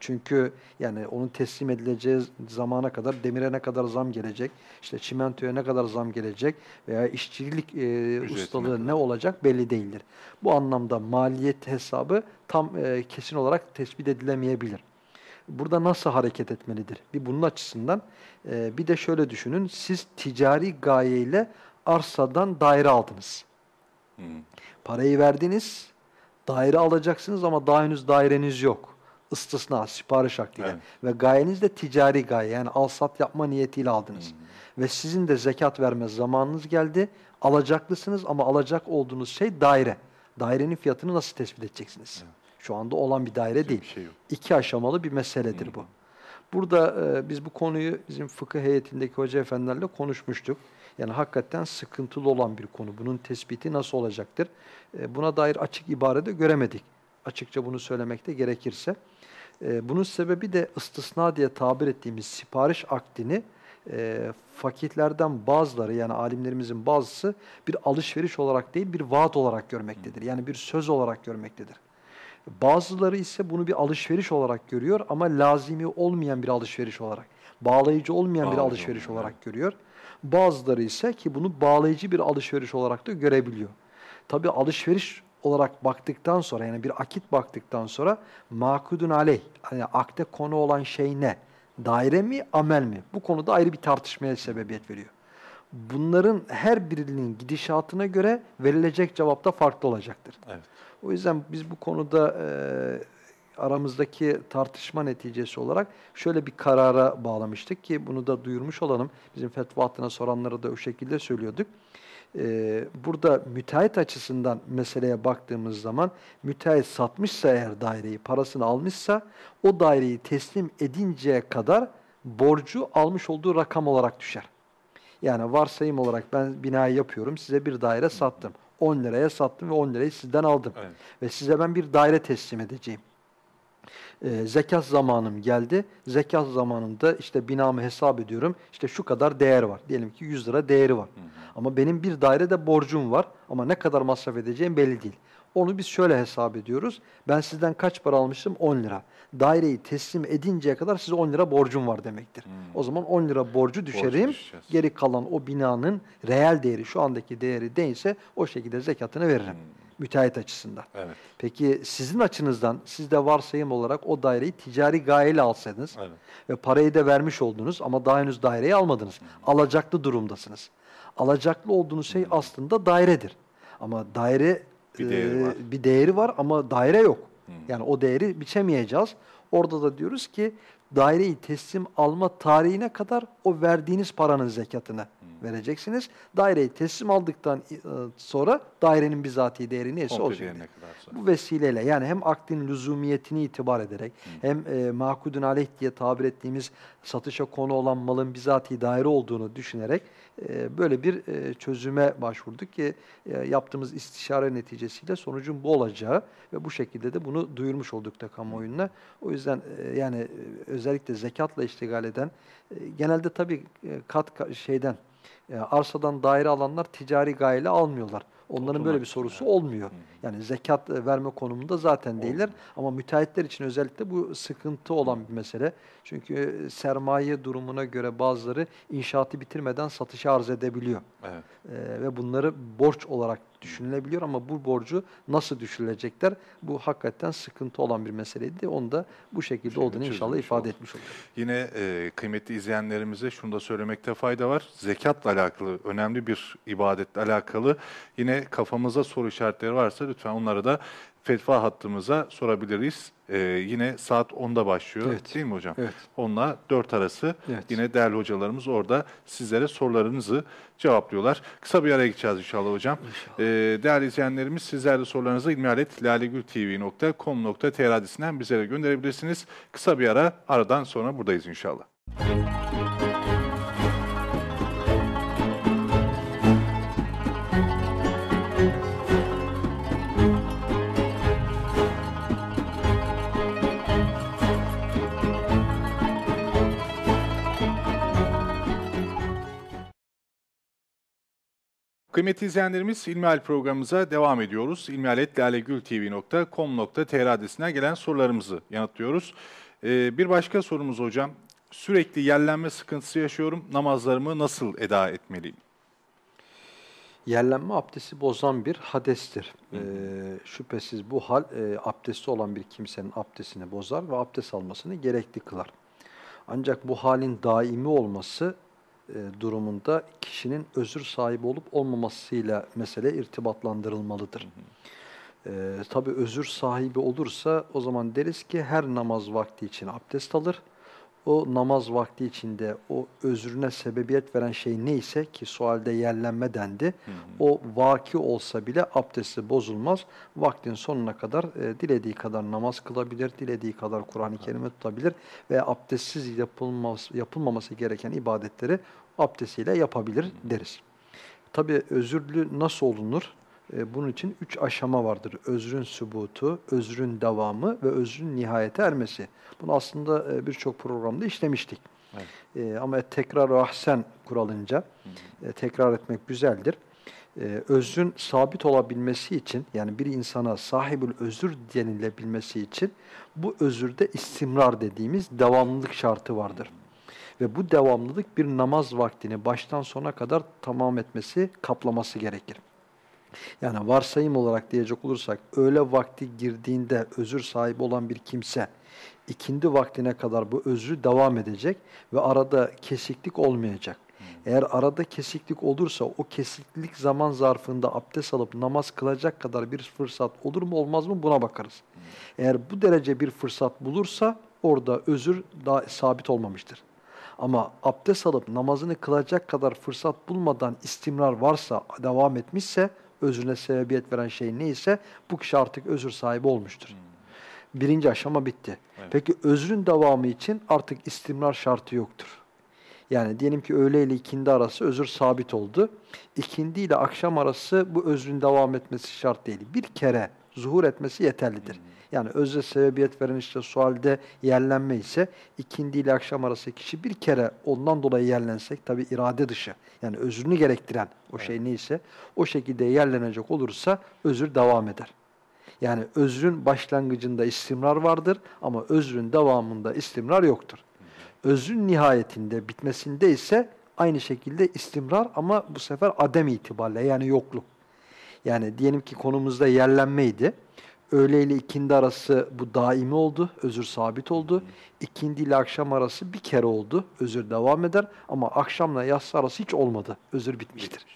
Çünkü yani onun teslim edileceği zamana kadar demire ne kadar zam gelecek, işte çimentoya ne kadar zam gelecek veya işçilik e, ustalığı ne olacak belli değildir. Bu anlamda maliyet hesabı tam e, kesin olarak tespit edilemeyebilir. Burada nasıl hareket etmelidir? Bir bunun açısından e, bir de şöyle düşünün. Siz ticari gayeyle arsadan daire aldınız. Hı. Parayı verdiniz, daire alacaksınız ama daha henüz daireniz yok. İstisna, sipariş akdiyle. Evet. Ve gayeniz de ticari gaye yani al-sat yapma niyetiyle aldınız. Ve sizin de zekat verme zamanınız geldi. Alacaklısınız ama alacak olduğunuz şey daire. Dairenin fiyatını nasıl tespit edeceksiniz? Şu anda olan bir daire değil. Bir şey yok. İki aşamalı bir meseledir bu. Burada e, biz bu konuyu bizim fıkıh heyetindeki hoca efendilerle konuşmuştuk. Yani hakikaten sıkıntılı olan bir konu. Bunun tespiti nasıl olacaktır? E, buna dair açık ibare de göremedik. Açıkça bunu söylemekte gerekirse. E, bunun sebebi de istisna diye tabir ettiğimiz sipariş akdini e, fakihlerden bazıları yani alimlerimizin bazısı bir alışveriş olarak değil bir vaat olarak görmektedir. Yani bir söz olarak görmektedir. Bazıları ise bunu bir alışveriş olarak görüyor ama lazimi olmayan bir alışveriş olarak, bağlayıcı olmayan bir Bağlayıcı alışveriş olmayan, olarak görüyor. Bazıları ise ki bunu bağlayıcı bir alışveriş olarak da görebiliyor. Tabi alışveriş olarak baktıktan sonra yani bir akit baktıktan sonra makudun aleyh, yani akde konu olan şey ne? Daire mi, amel mi? Bu konuda ayrı bir tartışmaya sebebiyet veriyor. Bunların her birinin gidişatına göre verilecek cevap da farklı olacaktır. Evet. O yüzden biz bu konuda e, aramızdaki tartışma neticesi olarak şöyle bir karara bağlamıştık ki bunu da duyurmuş olalım. Bizim fetva hattına soranlara da o şekilde söylüyorduk. E, burada müteahhit açısından meseleye baktığımız zaman müteahhit satmışsa eğer daireyi, parasını almışsa o daireyi teslim edinceye kadar borcu almış olduğu rakam olarak düşer. Yani varsayım olarak ben binayı yapıyorum, size bir daire sattım. 10 liraya sattım ve 10 lirayı sizden aldım. Evet. Ve size ben bir daire teslim edeceğim. Ee, zekat zamanım geldi. Zekat zamanında işte binamı hesap ediyorum. İşte şu kadar değer var. Diyelim ki 100 lira değeri var. Ama benim bir dairede borcum var. Ama ne kadar masraf edeceğim belli değil. Onu biz şöyle hesap ediyoruz. Ben sizden kaç para almıştım? 10 lira. Daireyi teslim edinceye kadar size 10 lira borcum var demektir. O zaman 10 lira borcu düşerim. Geri kalan o binanın reel değeri, şu andaki değeri değilse o şekilde zekatını veririm. Müteahhit açısından. Evet. Peki sizin açınızdan siz de varsayım olarak o daireyi ticari gayeyle alsaydınız Evet. ve parayı da vermiş oldunuz ama daha henüz daireyi almadınız. Alacaklı durumdasınız. Alacaklı olduğunuz şey aslında dairedir. Ama daire Bir değeri e, var. bir değeri var ama daire yok. Yani o değeri biçemeyeceğiz. Orada da diyoruz ki daireyi teslim alma tarihine kadar o verdiğiniz paranın zekatını vereceksiniz. Daireyi teslim aldıktan e, sonra dairenin bizatihi değeri neyse o Komple sonra. Bu vesileyle yani hem akdin lüzumiyetini itibar ederek hem e, makudun aleyh diye tabir ettiğimiz satışa konu olan malın bizatihi daire olduğunu düşünerek e, böyle bir e, çözüme başvurduk ki e, yaptığımız istişare neticesiyle sonucun bu olacağı ve bu şekilde de bunu duyurmuş olduk da kamuoyuna. O yüzden e, yani e, özellikle zekatla iştigal eden e, genelde tabii e, kat ka- şeyden e, arsadan daire alanlar ticari gayeyle almıyorlar. Onların böyle bir sorusu olmuyor. Yani zekat verme konumunda zaten değiller. Ama müteahhitler için özellikle bu sıkıntı olan bir mesele. Çünkü sermaye durumuna göre bazıları inşaatı bitirmeden satışa arz edebiliyor. Evet. E, ve bunları borç olarak düşünülebiliyor ama bu borcu nasıl düşürülecekler? Bu hakikaten sıkıntı olan bir meseleydi. Onu da bu şekilde şekilde olduğunu inşallah ifade oldu. etmiş olduk. Yine e, kıymetli izleyenlerimize şunu da söylemekte fayda var. Zekatla alakalı önemli bir ibadetle alakalı yine kafamıza soru işaretleri varsa lütfen onları da fetva hattımıza sorabiliriz. E, yine saat 10'da başlıyor Evet. değil mi hocam? Evet. 10'la 4 arası Evet. yine değerli hocalarımız orada sizlere sorularınızı cevaplıyorlar. Kısa bir araya gideceğiz inşallah hocam. E, değerli izleyenlerimiz sizler de sorularınızı ilmihaletlalegültv.com.tr adresinden bizlere gönderebilirsiniz. Kısa bir ara aradan sonra buradayız inşallah. Kıymetli izleyenlerimiz İlmihal programımıza devam ediyoruz. ilmihaletlalegültv.com.tr adresinden gelen sorularımızı yanıtlıyoruz. Ee, bir başka sorumuz hocam. Sürekli yerlenme sıkıntısı yaşıyorum. Namazlarımı nasıl eda etmeliyim? Yerlenme abdesti bozan bir hadestir. Ee, şüphesiz bu hal e, abdesti olan bir kimsenin abdestini bozar ve abdest almasını gerekli kılar. Ancak bu halin daimi olması durumunda kişinin özür sahibi olup olmamasıyla mesele irtibatlandırılmalıdır. Ee, Tabi özür sahibi olursa o zaman deriz ki her namaz vakti için abdest alır. O namaz vakti içinde o özrüne sebebiyet veren şey neyse ki sualde yerlenme dendi. O vaki olsa bile abdesti bozulmaz. Vaktin sonuna kadar e, dilediği kadar namaz kılabilir, dilediği kadar Kur'an-ı Kerim'i tutabilir ve abdestsiz yapılması, yapılmaması gereken ibadetleri abdestiyle yapabilir deriz. Tabi özürlü nasıl olunur? E, Bunun için üç aşama vardır. Özrün sübutu, özrün devamı ve özrün nihayete ermesi. Bunu aslında e, birçok programda işlemiştik. E, ama tekrar ahsen kuralınca tekrar etmek güzeldir. Özrün sabit olabilmesi için yani bir insana sahibül özür denilebilmesi için bu özürde istimrar dediğimiz devamlılık şartı vardır. Ve bu devamlılık bir namaz vaktini baştan sona kadar tamam etmesi, kaplaması gerekir. Yani varsayım olarak diyecek olursak öğle vakti girdiğinde özür sahibi olan bir kimse ikindi vaktine kadar bu özrü devam edecek ve arada kesiklik olmayacak. Eğer arada kesiklik olursa o kesiklik zaman zarfında abdest alıp namaz kılacak kadar bir fırsat olur mu olmaz mı buna bakarız. Eğer bu derece bir fırsat bulursa orada özür daha sabit olmamıştır. Ama abdest alıp namazını kılacak kadar fırsat bulmadan istimrar varsa, devam etmişse, özrüne sebebiyet veren şey neyse bu kişi artık özür sahibi olmuştur. Hmm. Birinci aşama bitti. Evet. Peki özrün devamı için artık istimrar şartı yoktur. Yani diyelim ki öğle ile ikindi arası özür sabit oldu. İkindi ile akşam arası bu özrün devam etmesi şart değil. Bir kere zuhur etmesi yeterlidir. Hmm. Yani özre sebebiyet veren işte sualde yerlenme ise ikindi ile akşam arası kişi bir kere ondan dolayı yerlensek tabi irade dışı yani özrünü gerektiren o şey evet. neyse o şekilde yerlenecek olursa özür devam eder. Yani özrün başlangıcında istimrar vardır ama özrün devamında istimrar yoktur. Özrün nihayetinde bitmesinde ise aynı şekilde istimrar ama bu sefer adem itibariyle yani yokluk. Yani diyelim ki konumuzda yerlenmeydi. Öğle ile ikindi arası bu daimi oldu, özür sabit oldu. İkindi ile akşam arası bir kere oldu, özür devam eder. Ama akşamla yatsı arası hiç olmadı, özür bitmiştir.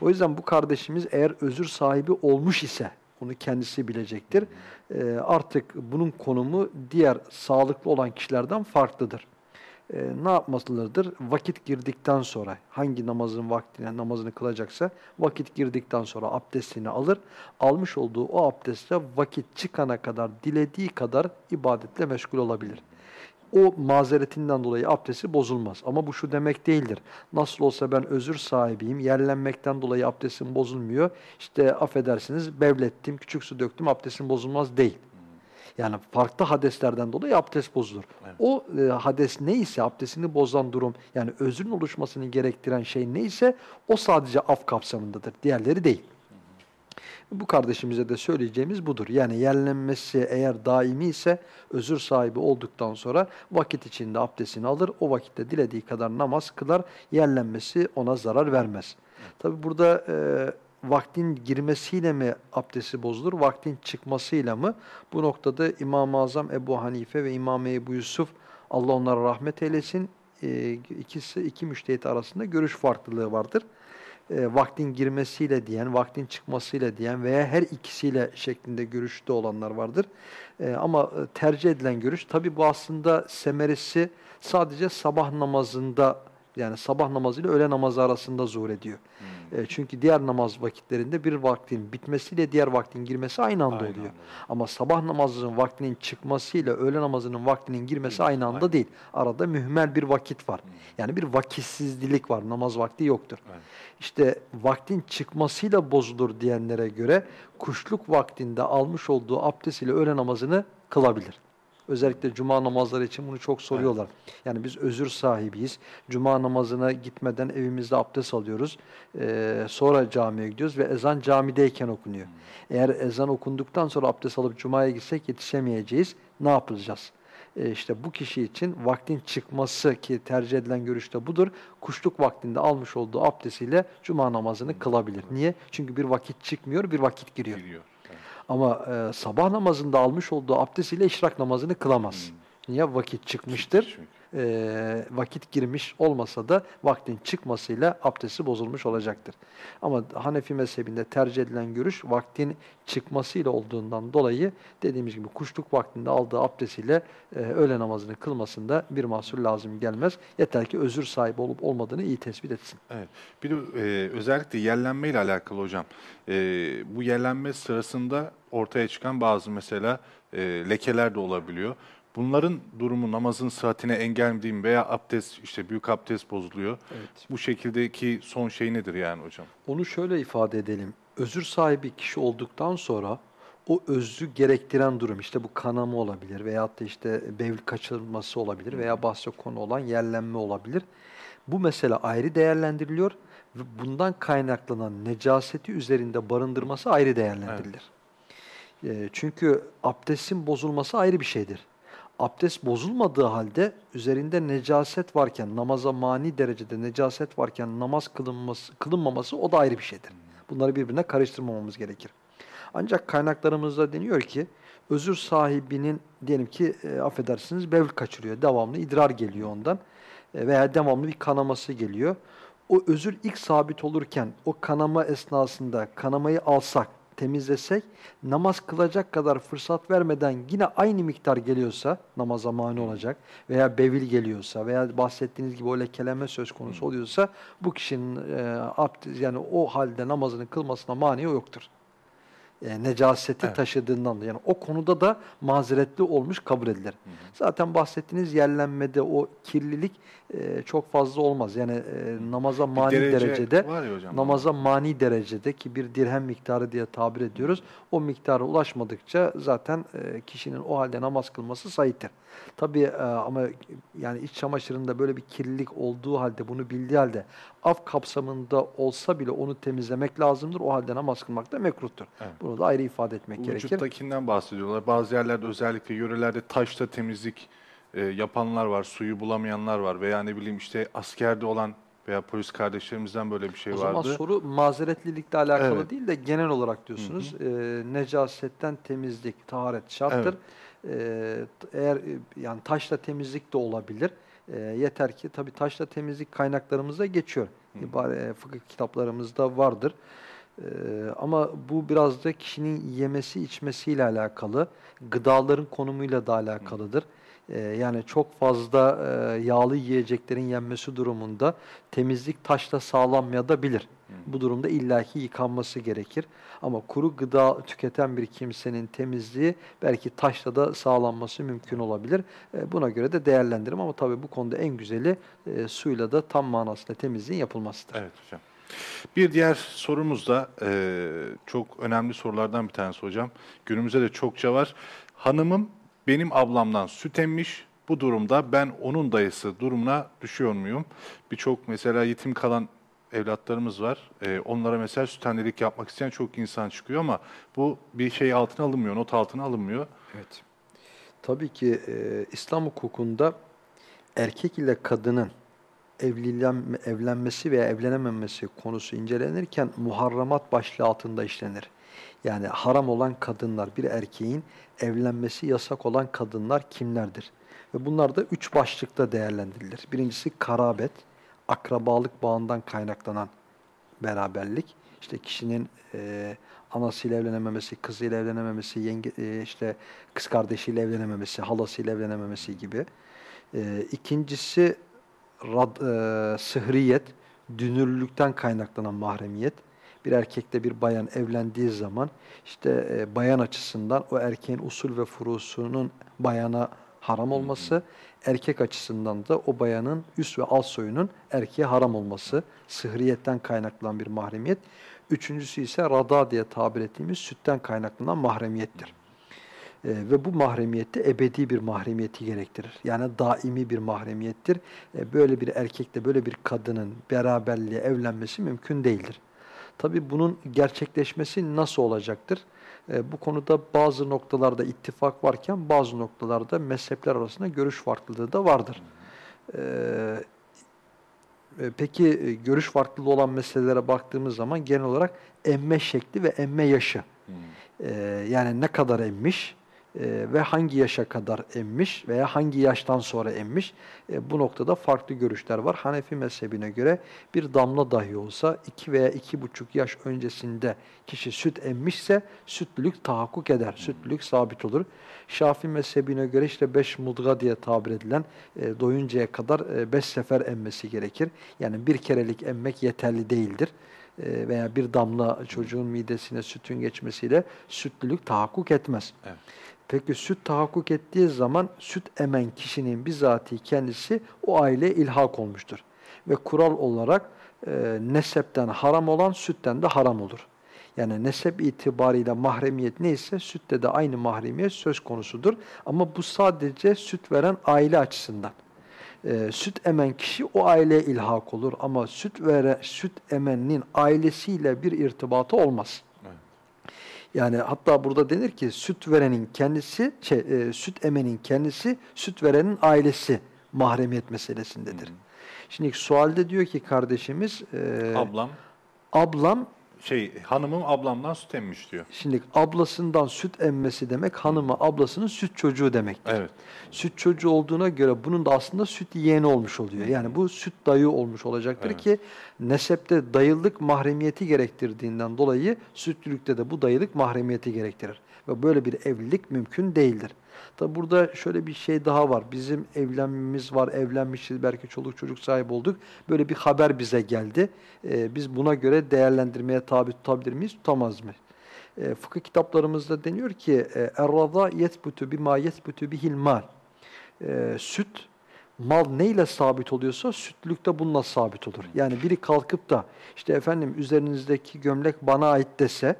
O yüzden bu kardeşimiz eğer özür sahibi olmuş ise, onu kendisi bilecektir. E, artık bunun konumu diğer sağlıklı olan kişilerden farklıdır e, ne yapmalıdır? Vakit girdikten sonra hangi namazın vaktine namazını kılacaksa vakit girdikten sonra abdestini alır. Almış olduğu o abdestle vakit çıkana kadar dilediği kadar ibadetle meşgul olabilir. O mazeretinden dolayı abdesti bozulmaz. Ama bu şu demek değildir. Nasıl olsa ben özür sahibiyim, yerlenmekten dolayı abdestim bozulmuyor. İşte affedersiniz bevlettim, küçük su döktüm, abdestim bozulmaz değil. Yani farklı hadeslerden dolayı abdest bozulur. Evet. O e, hades neyse, abdestini bozan durum, yani özrün oluşmasını gerektiren şey neyse, o sadece af kapsamındadır. Diğerleri değil. Bu kardeşimize de söyleyeceğimiz budur. Yani yerlenmesi eğer daimi ise özür sahibi olduktan sonra vakit içinde abdestini alır. O vakitte dilediği kadar namaz kılar. Yerlenmesi ona zarar vermez. Tabi burada e, vaktin girmesiyle mi abdesti bozulur, vaktin çıkmasıyla mı? Bu noktada İmam-ı Azam Ebu Hanife ve İmam Ebu Yusuf, Allah onlara rahmet eylesin, e, ikisi iki müştehit arasında görüş farklılığı vardır. E, vaktin girmesiyle diyen, vaktin çıkmasıyla diyen veya her ikisiyle şeklinde görüşte olanlar vardır. E, ama tercih edilen görüş, tabi bu aslında semeresi sadece sabah namazında yani sabah namazı ile öğle namazı arasında zuhur ediyor. Hmm. E, çünkü diğer namaz vakitlerinde bir vaktin bitmesiyle diğer vaktin girmesi aynı anda aynı oluyor. Anda. Ama sabah namazının vaktinin çıkmasıyla öğle namazının vaktinin girmesi aynı anda aynı. değil. Arada mühmel bir vakit var. Yani bir vakitsizlik var. Namaz vakti yoktur. Evet. İşte vaktin çıkmasıyla bozulur diyenlere göre kuşluk vaktinde almış olduğu abdest ile öğle namazını kılabilir. Özellikle cuma namazları için bunu çok soruyorlar. Evet. Yani biz özür sahibiyiz. Cuma namazına gitmeden evimizde abdest alıyoruz. Ee, sonra camiye gidiyoruz ve ezan camideyken okunuyor. Hmm. Eğer ezan okunduktan sonra abdest alıp cumaya gitsek yetişemeyeceğiz. Ne yapacağız? Ee, işte bu kişi için vaktin çıkması ki tercih edilen görüşte budur. Kuşluk vaktinde almış olduğu abdestiyle cuma namazını kılabilir. Niye? Çünkü bir vakit çıkmıyor, bir vakit giriyor. giriyor. Ama e, sabah namazında almış olduğu abdest ile işrak namazını kılamaz. Hmm. Niye? Vakit çıkmıştır. E, vakit girmiş olmasa da vaktin çıkmasıyla abdesti bozulmuş olacaktır. Ama Hanefi mezhebinde tercih edilen görüş vaktin çıkmasıyla olduğundan dolayı dediğimiz gibi kuşluk vaktinde aldığı abdestiyle e, öğle namazını kılmasında bir mahsur lazım gelmez. Yeter ki özür sahibi olup olmadığını iyi tespit etsin. Evet. Bir de e, özellikle yerlenme ile alakalı hocam. E, bu yerlenme sırasında ortaya çıkan bazı mesela e, lekeler de olabiliyor. Bunların durumu namazın sıhhatine engel mi diyeyim veya abdest işte büyük abdest bozuluyor. Evet. Bu şekildeki son şey nedir yani hocam? Onu şöyle ifade edelim. Özür sahibi kişi olduktan sonra o özrü gerektiren durum işte bu kanama olabilir veyahut da işte bevl kaçırılması olabilir veya bahse konu olan yerlenme olabilir. Bu mesele ayrı değerlendiriliyor ve bundan kaynaklanan necaseti üzerinde barındırması ayrı değerlendirilir. Evet. Çünkü abdestin bozulması ayrı bir şeydir abdest bozulmadığı halde üzerinde necaset varken, namaza mani derecede necaset varken namaz kılınması, kılınmaması o da ayrı bir şeydir. Bunları birbirine karıştırmamamız gerekir. Ancak kaynaklarımızda deniyor ki, özür sahibinin diyelim ki e, affedersiniz bevl kaçırıyor, devamlı idrar geliyor ondan e, veya devamlı bir kanaması geliyor. O özür ilk sabit olurken o kanama esnasında kanamayı alsak, temizlesek namaz kılacak kadar fırsat vermeden yine aynı miktar geliyorsa namaza mani olacak veya bevil geliyorsa veya bahsettiğiniz gibi o lekeleme söz konusu oluyorsa bu kişinin e, yani o halde namazını kılmasına mani yoktur e, necaseti evet. taşıdığından da yani o konuda da mazeretli olmuş kabul edilir. Hı hı. Zaten bahsettiğiniz yerlenmede o kirlilik e, çok fazla olmaz. Yani e, namaza mani derece derecede hocam, namaza mani derecede ki bir dirhem miktarı diye tabir ediyoruz. O miktara ulaşmadıkça zaten e, kişinin o halde namaz kılması sahiptir. Tabii e, ama yani iç çamaşırında böyle bir kirlilik olduğu halde bunu bildiği halde af kapsamında olsa bile onu temizlemek lazımdır. O halde namaz kılmak da mekruhtur. Evet. Bunu da ayrı ifade etmek Bu gerekir. Vücuttakinden bahsediyorlar. Bazı yerlerde özellikle yörelerde taşla temizlik e, yapanlar var, suyu bulamayanlar var veya ne bileyim işte askerde olan veya polis kardeşlerimizden böyle bir şey o vardı. O zaman soru mazeretlilikle alakalı evet. değil de genel olarak diyorsunuz. Hı hı. E, necasetten temizlik, taharet şarttır. Evet. E, eğer yani taşla temizlik de olabilir. E, yeter ki tabii taşla temizlik kaynaklarımızda geçiyor. Hı. İbare, e, fıkıh kitaplarımızda vardır. E, ama bu biraz da kişinin yemesi içmesiyle alakalı, gıdaların konumuyla da alakalıdır. Ee, yani çok fazla e, yağlı yiyeceklerin yenmesi durumunda temizlik taşla sağlanmayabilir. Bu durumda illaki yıkanması gerekir. Ama kuru gıda tüketen bir kimsenin temizliği belki taşla da sağlanması mümkün olabilir. E, buna göre de değerlendirim ama tabii bu konuda en güzeli e, suyla da tam manasıyla temizliğin yapılmasıdır. Evet hocam. Bir diğer sorumuz da e, çok önemli sorulardan bir tanesi hocam. Günümüzde de çokça var. Hanımım benim ablamdan süt emmiş. Bu durumda ben onun dayısı durumuna düşüyor muyum? Birçok mesela yetim kalan evlatlarımız var. Ee, onlara mesela süt annelik yapmak isteyen çok insan çıkıyor ama bu bir şey altına alınmıyor, not altına alınmıyor. Evet. Tabii ki e, İslam hukukunda erkek ile kadının evlilen, evlenmesi veya evlenememesi konusu incelenirken muharramat başlığı altında işlenir. Yani haram olan kadınlar, bir erkeğin evlenmesi yasak olan kadınlar kimlerdir? Ve bunlar da üç başlıkta değerlendirilir. Birincisi karabet, akrabalık bağından kaynaklanan beraberlik. İşte kişinin e, anasıyla evlenememesi, kızıyla evlenememesi, yenge, e, işte kız kardeşiyle evlenememesi, halasıyla evlenememesi gibi. E, ikincisi rad, e, sıhriyet, dünürlükten kaynaklanan mahremiyet bir erkekle bir bayan evlendiği zaman işte e, bayan açısından o erkeğin usul ve furusunun bayana haram olması, erkek açısından da o bayanın üst ve alt soyunun erkeğe haram olması, sıhriyetten kaynaklanan bir mahremiyet. Üçüncüsü ise rada diye tabir ettiğimiz sütten kaynaklanan mahremiyettir. E, ve bu mahremiyette ebedi bir mahremiyeti gerektirir. Yani daimi bir mahremiyettir. E, böyle bir erkekle böyle bir kadının beraberliğe evlenmesi mümkün değildir. Tabi bunun gerçekleşmesi nasıl olacaktır? E, bu konuda bazı noktalarda ittifak varken bazı noktalarda mezhepler arasında görüş farklılığı da vardır. E, peki e, görüş farklılığı olan meselelere baktığımız zaman genel olarak emme şekli ve emme yaşı. Hmm. E, yani ne kadar emmiş, e, ve hangi yaşa kadar emmiş veya hangi yaştan sonra emmiş e, bu noktada farklı görüşler var. Hanefi mezhebine göre bir damla dahi olsa iki veya iki buçuk yaş öncesinde kişi süt emmişse sütlülük tahakkuk eder, sütlülük sabit olur. Şafi mezhebine göre işte beş mudga diye tabir edilen e, doyuncaya kadar e, beş sefer emmesi gerekir. Yani bir kerelik emmek yeterli değildir e, veya bir damla çocuğun midesine sütün geçmesiyle sütlülük tahakkuk etmez. Evet. Peki süt tahakkuk ettiği zaman süt emen kişinin bizatihi kendisi o aileye ilhak olmuştur. Ve kural olarak e, nesepten haram olan sütten de haram olur. Yani nesep itibariyle mahremiyet neyse sütte de aynı mahremiyet söz konusudur. Ama bu sadece süt veren aile açısından. E, süt emen kişi o aileye ilhak olur ama süt vere süt emenin ailesiyle bir irtibatı olmaz. Yani hatta burada denir ki süt verenin kendisi, şey, e, süt emenin kendisi, süt verenin ailesi mahremiyet meselesindedir. Hmm. Şimdi sualde diyor ki kardeşimiz, e, ablam, ablam şey hanımım ablamdan süt emmiş diyor. Şimdi ablasından süt emmesi demek hanımı ablasının süt çocuğu demektir. Evet. Süt çocuğu olduğuna göre bunun da aslında süt yeğeni olmuş oluyor. Yani bu süt dayı olmuş olacaktır Evet. ki nesepte dayılık mahremiyeti gerektirdiğinden dolayı sütlülükte de bu dayılık mahremiyeti gerektirir. Ve böyle bir evlilik mümkün değildir. Tabi burada şöyle bir şey daha var. Bizim evlenmemiz var, evlenmişiz, belki çoluk çocuk sahibi olduk. Böyle bir haber bize geldi. Ee, biz buna göre değerlendirmeye tabi tutabilir miyiz, tutamaz mı? E, fıkıh kitaplarımızda deniyor ki yetbutu bima yetbutu bihil mal. E, süt mal neyle sabit oluyorsa sütlükte bununla sabit olur. Yani biri kalkıp da işte efendim üzerinizdeki gömlek bana ait dese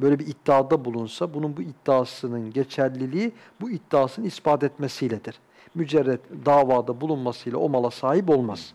böyle bir iddiada bulunsa bunun bu iddiasının geçerliliği bu iddiasını ispat etmesiyledir. Mücerret davada bulunmasıyla o mala sahip olmaz.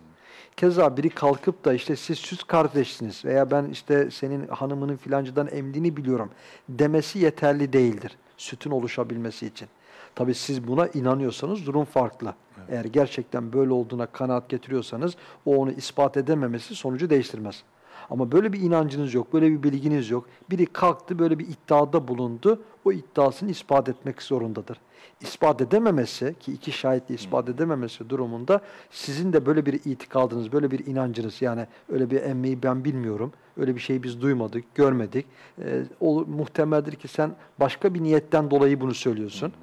Keza biri kalkıp da işte siz süt kardeşsiniz veya ben işte senin hanımının filancıdan emdiğini biliyorum demesi yeterli değildir sütün oluşabilmesi için. Tabii siz buna inanıyorsanız durum farklı. Eğer gerçekten böyle olduğuna kanaat getiriyorsanız o onu ispat edememesi sonucu değiştirmez. Ama böyle bir inancınız yok, böyle bir bilginiz yok. Biri kalktı böyle bir iddiada bulundu, o iddiasını ispat etmek zorundadır. İspat edememesi ki iki şahitle ispat edememesi durumunda sizin de böyle bir itikadınız, böyle bir inancınız yani öyle bir emmeyi ben bilmiyorum, öyle bir şeyi biz duymadık, görmedik. Ee, o, muhtemeldir ki sen başka bir niyetten dolayı bunu söylüyorsun.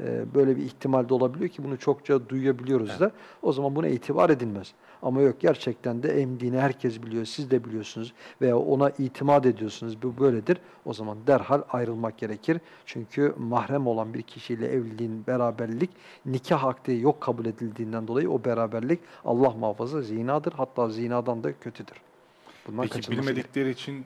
Ee, böyle bir ihtimal de olabiliyor ki bunu çokça duyabiliyoruz da. O zaman buna itibar edilmez. Ama yok gerçekten de emdiğini herkes biliyor, siz de biliyorsunuz veya ona itimat ediyorsunuz, bu böyledir. O zaman derhal ayrılmak gerekir. Çünkü mahrem olan bir kişiyle evliliğin beraberlik, nikah akdi yok kabul edildiğinden dolayı o beraberlik Allah muhafaza zinadır. Hatta zinadan da kötüdür. Bundan Peki bilmedikleri için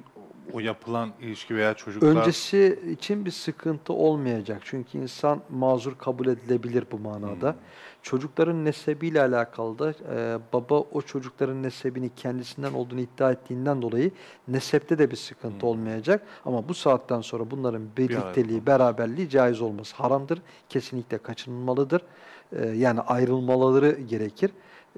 o yapılan ilişki veya çocuklar Öncesi için bir sıkıntı olmayacak. Çünkü insan mazur kabul edilebilir bu manada. Hmm. Çocukların nesebiyle alakalı da e, baba o çocukların nesebini kendisinden olduğunu iddia ettiğinden dolayı nesepte de bir sıkıntı Hmm. olmayacak. Ama bu saatten sonra bunların birlikteliği, olması. beraberliği caiz olması haramdır. Kesinlikle kaçınılmalıdır. E, yani ayrılmaları gerekir.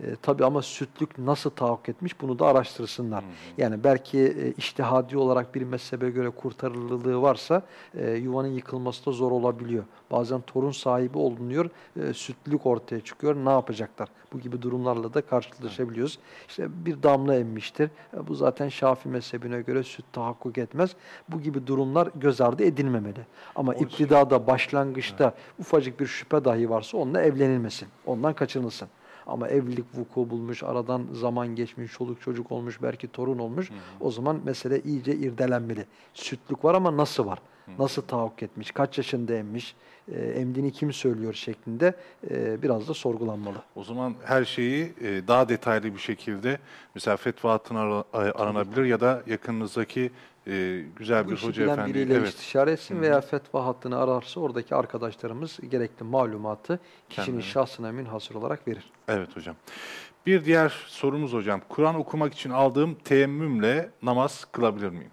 E, tabii ama sütlük nasıl tahakkuk etmiş bunu da araştırsınlar. Yani belki e, iştihadi olarak bir mezhebe göre kurtarılırlığı varsa e, yuvanın yıkılması da zor olabiliyor. Bazen torun sahibi olunuyor, e, sütlülük ortaya çıkıyor. Ne yapacaklar? Bu gibi durumlarla da karşılaşabiliyoruz. İşte bir damla emmiştir. E, bu zaten Şafii mezhebine göre süt tahakkuk etmez. Bu gibi durumlar göz ardı edilmemeli. Ama O iptidada, başlangıçta ufacık bir şüphe dahi varsa onunla evlenilmesin. Ondan kaçınılsın. Ama evlilik vuku bulmuş, aradan zaman geçmiş, çoluk çocuk olmuş, belki torun olmuş. O zaman mesele iyice irdelenmeli. Sütlük var ama nasıl var? Nasıl tahakkuk etmiş? Kaç yaşında emmiş? E, emdiğini kim söylüyor şeklinde e, biraz da sorgulanmalı. O zaman her şeyi e, daha detaylı bir şekilde mesela fetva hattına ara- aranabilir ya da yakınınızdaki e, güzel bir hoca efendi. biriyle Evet. istişare etsin veya fetva hattını ararsa oradaki arkadaşlarımız gerekli malumatı kişinin Kendileri. şahsına münhasır olarak verir. Evet hocam. Bir diğer sorumuz hocam. Kur'an okumak için aldığım teyemmümle namaz kılabilir miyim?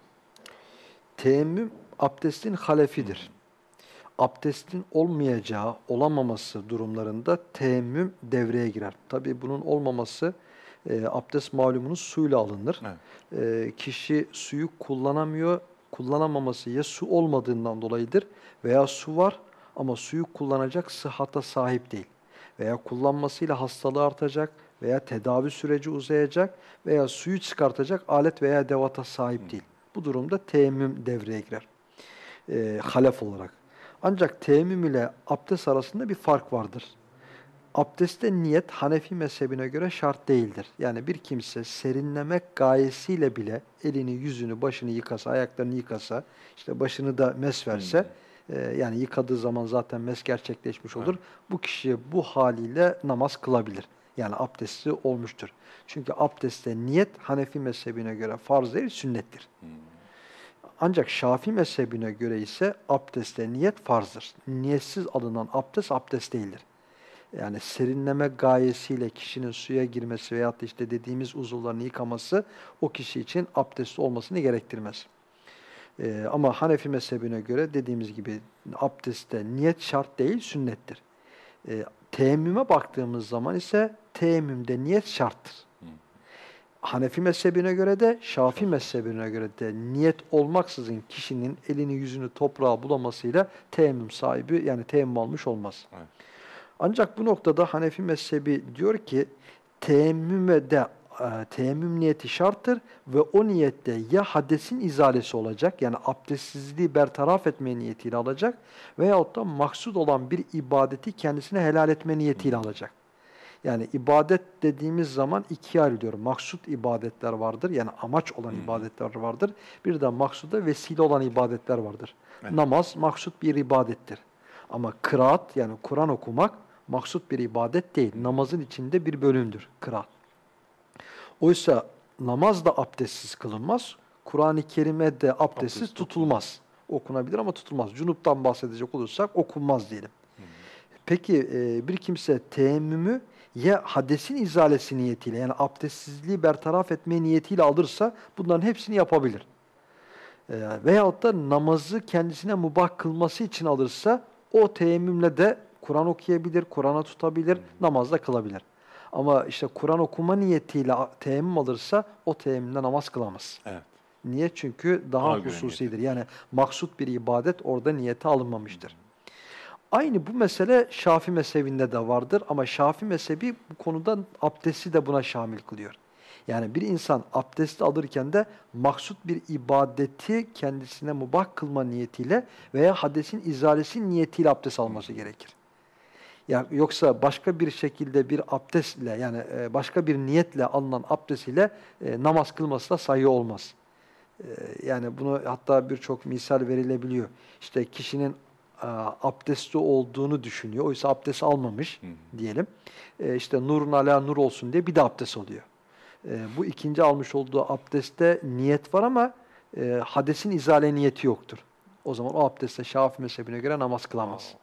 Teyemmüm abdestin halefidir. Abdestin olmayacağı, olamaması durumlarında teyemmüm devreye girer. Tabii bunun olmaması e, abdest malumunuz suyla alınır. Evet. E, kişi suyu kullanamıyor, kullanamaması ya su olmadığından dolayıdır veya su var ama suyu kullanacak sıhhata sahip değil. Veya kullanmasıyla hastalığı artacak veya tedavi süreci uzayacak veya suyu çıkartacak alet veya devata sahip değil. Bu durumda teyemmüm devreye girer. E, halef olarak. Ancak teyemmüm ile abdest arasında bir fark vardır. Abdestte niyet Hanefi mezhebine göre şart değildir. Yani bir kimse serinlemek gayesiyle bile elini, yüzünü, başını yıkasa, ayaklarını yıkasa, işte başını da mes verse, e, yani yıkadığı zaman zaten mes gerçekleşmiş olur. Bu kişi bu haliyle namaz kılabilir. Yani abdesti olmuştur. Çünkü abdestte niyet Hanefi mezhebine göre farz değil, sünnettir. Ancak Şafii mezhebine göre ise abdestte niyet farzdır. Niyetsiz alınan abdest abdest değildir. Yani serinleme gayesiyle kişinin suya girmesi veyahut da işte dediğimiz uzuvlarını yıkaması o kişi için abdestli olmasını gerektirmez. Ee, ama Hanefi mezhebine göre dediğimiz gibi abdestte niyet şart değil, sünnettir. Ee, teyemmüme baktığımız zaman ise teyemmümde niyet şarttır. Hanefi mezhebine göre de Şafi mezhebine göre de niyet olmaksızın kişinin elini yüzünü toprağa bulamasıyla teyemmüm sahibi yani teyemmüm almış olmaz. Evet. Ancak bu noktada Hanefi mezhebi diyor ki teyemmüme de e, teyemmüm niyeti şarttır ve o niyette ya hadesin izalesi olacak yani abdestsizliği bertaraf etme niyetiyle alacak veyahut da maksud olan bir ibadeti kendisine helal etme niyetiyle alacak. Yani ibadet dediğimiz zaman ikiye ayrılıyor. Maksut ibadetler vardır. Yani amaç olan ibadetler vardır. Bir de maksuda vesile olan ibadetler vardır. Evet. Namaz maksut bir ibadettir. Ama kıraat yani Kur'an okumak maksut bir ibadet değil. Namazın içinde bir bölümdür kıraat. Oysa namaz da abdestsiz kılınmaz. Kur'an-ı Kerim'e de abdestsiz Abdest tutulmaz. Okunabilir ama tutulmaz. Cunuptan bahsedecek olursak okunmaz diyelim. Peki bir kimse teyemmümü ya hadesin izalesi niyetiyle yani abdestsizliği bertaraf etme niyetiyle alırsa bunların hepsini yapabilir. E, veyahut da namazı kendisine mubah kılması için alırsa o teyemmümle de Kur'an okuyabilir, Kur'an'a tutabilir, namazda kılabilir. Ama işte Kur'an okuma niyetiyle teyemmüm alırsa o teyemmümle namaz kılamaz. Evet. Niye? Çünkü daha göre hususidir. Yani maksut bir ibadet orada niyete alınmamıştır. Aynı bu mesele Şafi mezhebinde de vardır ama Şafi mezhebi bu konuda abdesti de buna şamil kılıyor. Yani bir insan abdesti alırken de maksut bir ibadeti kendisine mubah kılma niyetiyle veya hadesin izalesi niyetiyle abdest alması gerekir. Ya yoksa başka bir şekilde bir abdestle yani e, başka bir niyetle alınan abdest e, namaz kılması da sayı olmaz. E, yani bunu hatta birçok misal verilebiliyor. İşte kişinin abdestli olduğunu düşünüyor. Oysa abdest almamış diyelim. E, işte nurun ala nur olsun diye bir de abdest oluyor. E, bu ikinci almış olduğu abdestte niyet var ama e, hadesin izale niyeti yoktur. O zaman o abdestte Şafii mezhebine göre namaz kılamaz.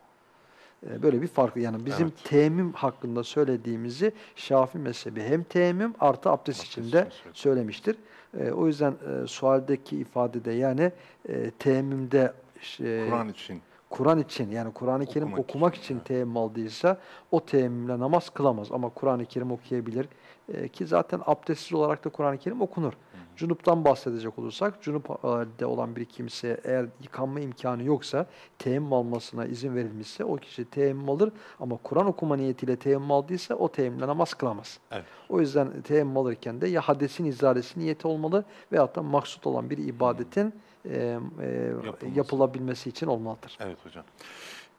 E, böyle bir fark. Yani bizim Evet. teyemmüm hakkında söylediğimizi Şafii mezhebi hem teyemmüm artı abdest Abdest içinde için söylemiştir. E, o yüzden e, sualdeki ifadede yani e, teyemmümde e, Kur'an için. Kur'an için yani Kur'an-ı Kerim Okumak okumak, için, evet. teyemmüm aldıysa o teyemmümle namaz kılamaz ama Kur'an-ı Kerim okuyabilir. Ee, ki zaten abdestsiz olarak da Kur'an-ı Kerim okunur. Cunuptan bahsedecek olursak cunupte olan bir kimse eğer yıkanma imkanı yoksa teyemmüm almasına izin verilmişse o kişi teyemmüm alır ama Kur'an okuma niyetiyle teyemmüm aldıysa o teyemmümle namaz kılamaz. Evet. O yüzden teyemmüm alırken de ya hadesin izalesi niyeti olmalı veyahut da maksut olan bir ibadetin e, e, Yapılması. yapılabilmesi için olmalıdır. Evet hocam.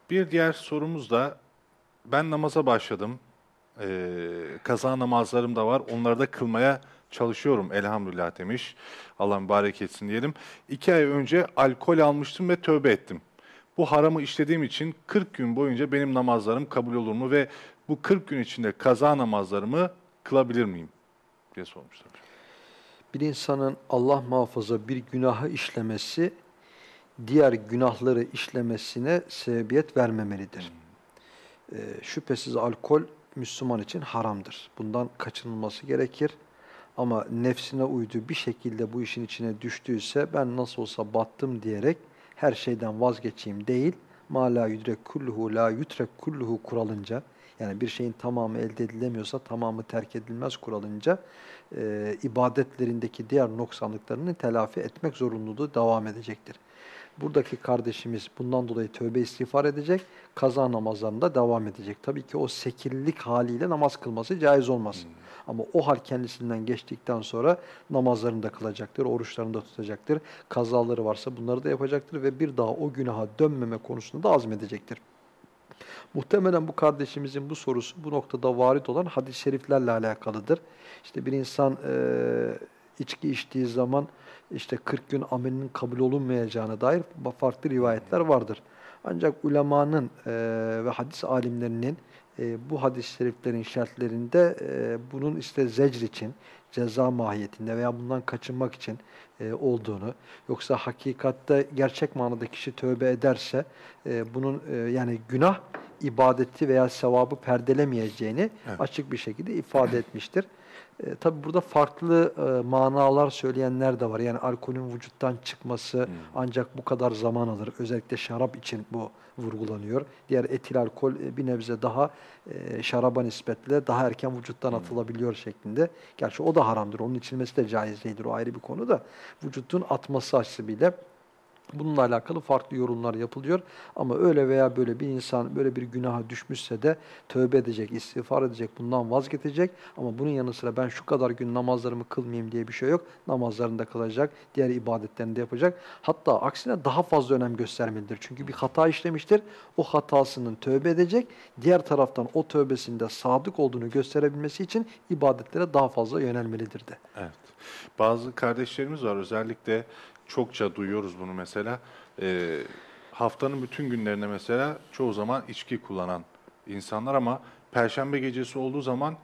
Bir diğer sorumuz da ben namaza başladım. Ee, kaza namazlarım da var. Onları da kılmaya çalışıyorum elhamdülillah demiş. Allah mübarek etsin diyelim. İki ay önce alkol almıştım ve tövbe ettim. Bu haramı işlediğim için 40 gün boyunca benim namazlarım kabul olur mu ve bu 40 gün içinde kaza namazlarımı kılabilir miyim? diye sormuşlar. Bir insanın Allah muhafaza bir günahı işlemesi diğer günahları işlemesine sebebiyet vermemelidir. Ee, şüphesiz alkol Müslüman için haramdır. Bundan kaçınılması gerekir. Ama nefsine uyduğu bir şekilde bu işin içine düştüyse ben nasıl olsa battım diyerek her şeyden vazgeçeyim değil. Ma la yudrek kulluhu la yutrek kulluhu kuralınca yani bir şeyin tamamı elde edilemiyorsa tamamı terk edilmez kuralınca e, ibadetlerindeki diğer noksanlıklarını telafi etmek zorunluluğu devam edecektir. Buradaki kardeşimiz bundan dolayı tövbe istiğfar edecek, kaza namazlarında devam edecek. Tabii ki o sekirlilik haliyle namaz kılması caiz olmaz. Ama o hal kendisinden geçtikten sonra namazlarını da kılacaktır, oruçlarını da tutacaktır. Kazaları varsa bunları da yapacaktır ve bir daha o günaha dönmeme konusunda da azmedecektir. Muhtemelen bu kardeşimizin bu sorusu bu noktada varit olan hadis-i şeriflerle alakalıdır. İşte bir insan e, içki içtiği zaman işte 40 gün amelinin kabul olunmayacağına dair farklı rivayetler vardır. Ancak ulemanın e, ve hadis alimlerinin e, bu hadis-i şeriflerin şartlarında e, bunun işte zecr için, ceza mahiyetinde veya bundan kaçınmak için e, olduğunu, yoksa hakikatte gerçek manada kişi tövbe ederse e, bunun e, yani günah ibadeti veya sevabı perdelemeyeceğini Evet. açık bir şekilde ifade etmiştir. E, tabii burada farklı e, manalar söyleyenler de var. Yani alkolün vücuttan çıkması Hmm. ancak bu kadar zaman alır. Özellikle şarap için bu vurgulanıyor. Diğer etil alkol e, bir nebze daha e, şaraba nispetle daha erken vücuttan atılabiliyor şeklinde. Gerçi o da haramdır. Onun içilmesi de caiz değildir. O ayrı bir konu da. Vücutun atması açısıyla Bununla alakalı farklı yorumlar yapılıyor. Ama öyle veya böyle bir insan böyle bir günaha düşmüşse de tövbe edecek, istiğfar edecek, bundan vazgeçecek. Ama bunun yanı sıra ben şu kadar gün namazlarımı kılmayayım diye bir şey yok. Namazlarını da kılacak, diğer ibadetlerini de yapacak. Hatta aksine daha fazla önem göstermelidir. Çünkü bir hata işlemiştir. O hatasının tövbe edecek. Diğer taraftan o tövbesinde sadık olduğunu gösterebilmesi için ibadetlere daha fazla yönelmelidir de. Evet. Bazı kardeşlerimiz var özellikle çokça duyuyoruz bunu mesela. Ee, haftanın bütün günlerinde mesela çoğu zaman içki kullanan insanlar ama perşembe gecesi olduğu zaman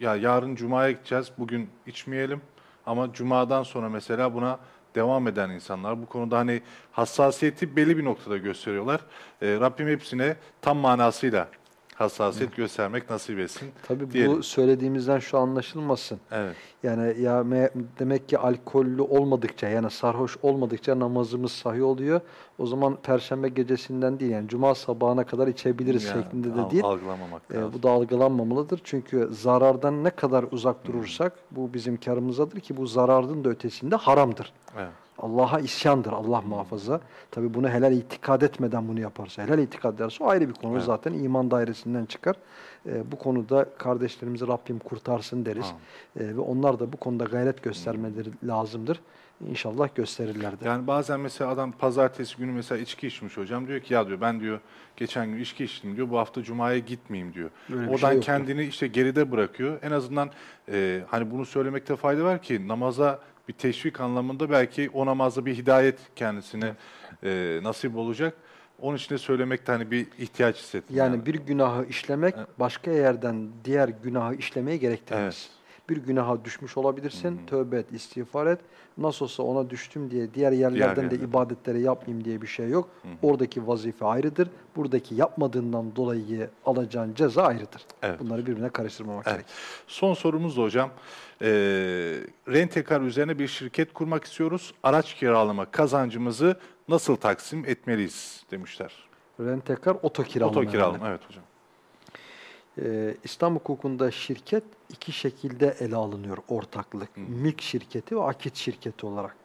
ya yarın cumaya gideceğiz bugün içmeyelim ama cumadan sonra mesela buna devam eden insanlar bu konuda hani hassasiyeti belli bir noktada gösteriyorlar. Ee, Rabbim hepsine tam manasıyla hassasiyet göstermek nasip etsin. Tabii diyelim. bu söylediğimizden şu anlaşılmasın. Evet. Yani ya me- demek ki alkollü olmadıkça yani sarhoş olmadıkça namazımız sahih oluyor. O zaman perşembe gecesinden değil yani cuma sabahına kadar içebiliriz Yani şeklinde de al- değil. Algılamamak Ee, lazım. bu da algılanmamalıdır. Çünkü zarardan ne kadar uzak durursak bu bizim karımızadır ki bu zararın da ötesinde haramdır. Evet. Allah'a isyandır Allah muhafaza. Tabi bunu helal itikad etmeden bunu yaparsa, helal itikad ederse o ayrı bir konu. Evet. Zaten iman dairesinden çıkar. Ee, bu konuda kardeşlerimizi Rabbim kurtarsın deriz. Ee, ve onlar da bu konuda gayret göstermeleri lazımdır. İnşallah gösterirler de. Yani bazen mesela adam pazartesi günü mesela içki içmiş hocam diyor ki ya diyor ben diyor geçen gün içki içtim diyor bu hafta cumaya gitmeyeyim diyor. Böyle bir Oradan şey kendini işte geride bırakıyor. En azından e, hani bunu söylemekte fayda var ki namaza bir teşvik anlamında belki o namazda bir hidayet kendisine e, nasip olacak. Onun için de söylemekte hani bir ihtiyaç hissettim. Yani bir günahı işlemek başka yerden diğer günahı işlemeye gerektirmez. Evet. Bir günaha düşmüş olabilirsin, tövbe et, istiğfar et. Nasıl olsa ona düştüm diye diğer yerlerden de yerlerden. ibadetleri yapmayayım diye bir şey yok. Oradaki vazife ayrıdır. Buradaki yapmadığından dolayı alacağın ceza ayrıdır. Evet. Bunları birbirine karıştırmamak Evet. gerek. Son sorumuz da hocam. E, Rentekar üzerine bir şirket kurmak istiyoruz. Araç kiralama kazancımızı nasıl taksim etmeliyiz demişler. Rentekar oto kiralama. Oto kiralama evet hocam. Ee, İslam hukukunda şirket iki şekilde ele alınıyor ortaklık. Mülk şirketi ve akit şirketi olarak.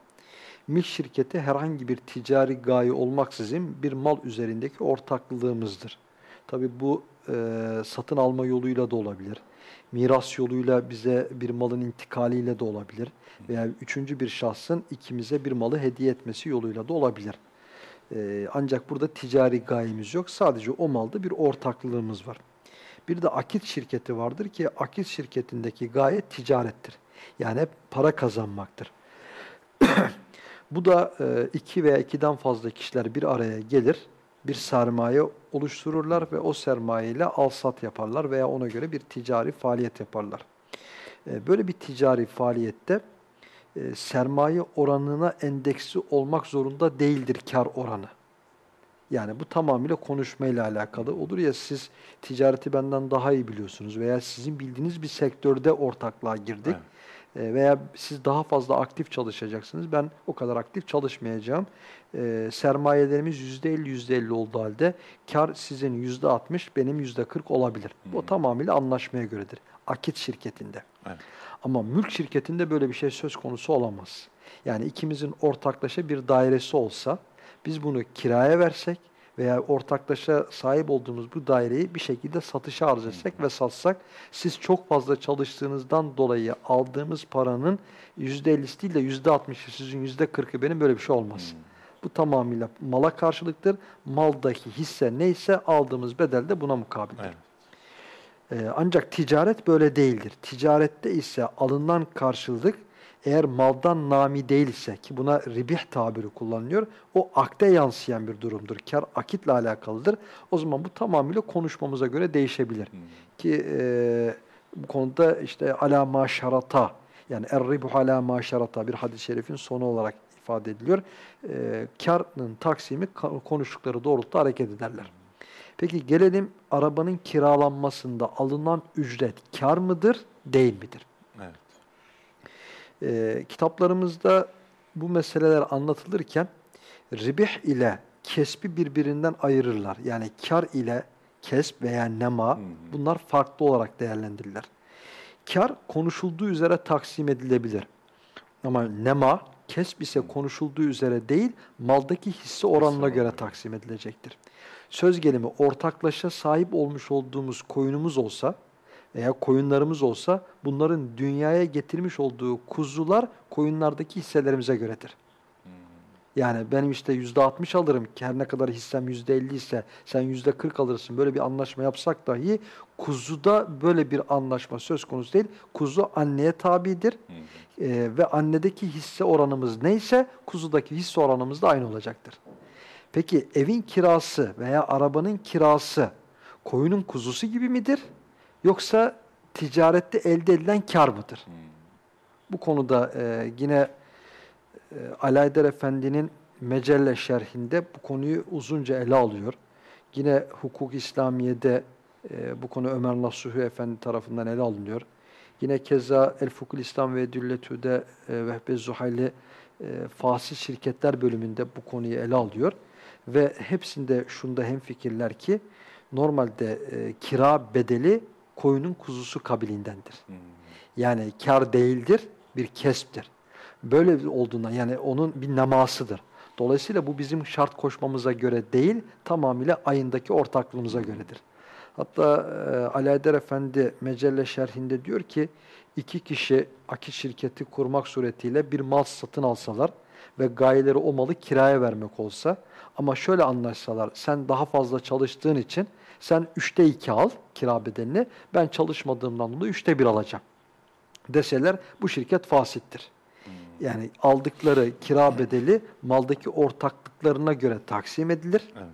Mülk şirketi herhangi bir ticari gaye olmaksızın bir mal üzerindeki ortaklığımızdır. Tabi bu e, satın alma yoluyla da olabilir. Miras yoluyla bize bir malın intikaliyle de olabilir. Veya üçüncü bir şahsın ikimize bir malı hediye etmesi yoluyla da olabilir. E, ancak burada ticari gayemiz yok. Sadece o malda bir ortaklığımız var. Bir de akit şirketi vardır ki akit şirketindeki gaye ticarettir. Yani hep para kazanmaktır. Bu da e, iki veya ikiden fazla kişiler bir araya gelir, bir sermaye oluştururlar ve o sermaye ile al-sat yaparlar veya ona göre bir ticari faaliyet yaparlar. E, Böyle bir ticari faaliyette e, sermaye oranına endeksi olmak zorunda değildir kar oranı. Yani bu tamamıyla konuşmayla alakalı olur ya siz ticareti benden daha iyi biliyorsunuz veya sizin bildiğiniz bir sektörde ortaklığa girdik. E, veya siz daha fazla aktif çalışacaksınız. Ben o kadar aktif çalışmayacağım. E, sermayelerimiz %50 %50 olduğu halde kar sizin %60 benim %40 olabilir. Bu tamamıyla anlaşmaya göredir. Akit şirketinde. Evet. Ama mülk şirketinde böyle bir şey söz konusu olamaz. Yani ikimizin ortaklaşa bir dairesi olsa biz bunu kiraya versek veya ortaklaşa sahip olduğumuz bu daireyi bir şekilde satışa arz etsek ve satsak siz çok fazla çalıştığınızdan dolayı aldığımız paranın %50'si değil de %60'ı sizin %40'ı benim böyle bir şey olmaz. Bu tamamıyla mala karşılıktır. Maldaki hisse neyse aldığımız bedel de buna mukabildir. Evet. Ee, ancak ticaret böyle değildir. Ticarette ise alınan karşılık eğer maldan nami değilse ki buna ribih tabiri kullanılıyor, o akde yansıyan bir durumdur. Kar akitle alakalıdır. O zaman bu tamamıyla konuşmamıza göre değişebilir. Ki e, bu konuda işte ala maşarata yani er-ribu ala maşarata bir hadis-i şerifin sonu olarak ifade ediliyor. E, karın taksimi konuştukları doğrultuda hareket ederler. Peki gelelim arabanın kiralanmasında alınan ücret kar mıdır, değil midir? Ee, kitaplarımızda bu meseleler anlatılırken ribih ile kesbi birbirinden ayırırlar. Yani kar ile kesb veya nema bunlar farklı olarak değerlendirirler. Kar konuşulduğu üzere taksim edilebilir. Ama nema kesb ise konuşulduğu üzere değil maldaki hisse oranına göre taksim edilecektir. Söz gelimi ortaklaşa sahip olmuş olduğumuz koyunumuz olsa veya koyunlarımız olsa bunların dünyaya getirmiş olduğu kuzular koyunlardaki hisselerimize göredir. Yani benim işte yüzde altmış alırım ki her ne kadar hissem yüzde elli ise sen yüzde kırk alırsın. Böyle bir anlaşma yapsak dahi kuzuda böyle bir anlaşma söz konusu değil. Kuzu anneye tabidir Ee, ve annedeki hisse oranımız neyse kuzudaki hisse oranımız da aynı olacaktır. Peki evin kirası veya arabanın kirası koyunun kuzusu gibi midir? Yoksa ticarette elde edilen kar mıdır? Bu konuda e, yine e, Alaeddin Efendi'nin Mecelle şerhinde bu konuyu uzunca ele alıyor. Yine hukuk İslamiye'de e, bu konu Ömer Nasuhi Efendi tarafından ele alınıyor. Yine keza El Fukul İslam ve Dülletü'de e, Vehbe Zuhayli e, Fasil Şirketler bölümünde bu konuyu ele alıyor. Ve hepsinde şunda hemfikirler ki normalde e, kira bedeli koyunun kuzusu kabiliğindendir. Yani kar değildir, bir kesptir. Böyle olduğundan yani onun bir nemasıdır. Dolayısıyla bu bizim şart koşmamıza göre değil, tamamıyla ayındaki ortaklığımıza göredir. Hatta e, Aydar Efendi Mecelle şerhinde diyor ki, iki kişi akit şirketi kurmak suretiyle bir mal satın alsalar ve gayeleri o malı kiraya vermek olsa ama şöyle anlaşsalar, sen daha fazla çalıştığın için sen üçte iki al kira bedelini, ben çalışmadığımdan dolayı üçte bir alacağım deseler bu şirket fasittir. Yani aldıkları kira bedeli maldaki ortaklıklarına göre taksim edilir. Evet.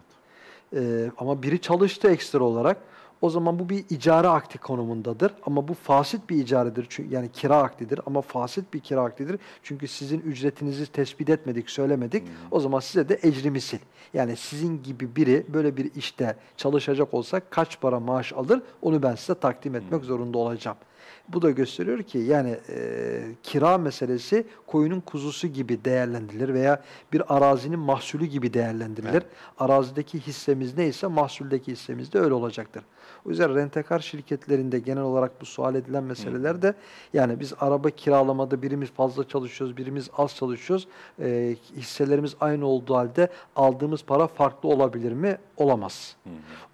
Ee, ama biri çalıştı ekstra olarak. O zaman bu bir icare akti konumundadır. Ama bu fasit bir icaredir. Çünkü yani kira aktidir ama fasit bir kira aktidir. Çünkü sizin ücretinizi tespit etmedik, söylemedik. O zaman size de ecri misil. Yani sizin gibi biri böyle bir işte çalışacak olsa kaç para maaş alır onu ben size takdim etmek zorunda olacağım. Bu da gösteriyor ki yani e, kira meselesi koyunun kuzusu gibi değerlendirilir veya bir arazinin mahsulü gibi değerlendirilir. Evet. Arazideki hissemiz neyse mahsuldeki hissemiz de öyle olacaktır. O yüzden rentekar şirketlerinde genel olarak bu sual edilen meseleler de yani biz araba kiralamada birimiz fazla çalışıyoruz, birimiz az çalışıyoruz. E, hisselerimiz aynı olduğu halde aldığımız para farklı olabilir mi? Olamaz.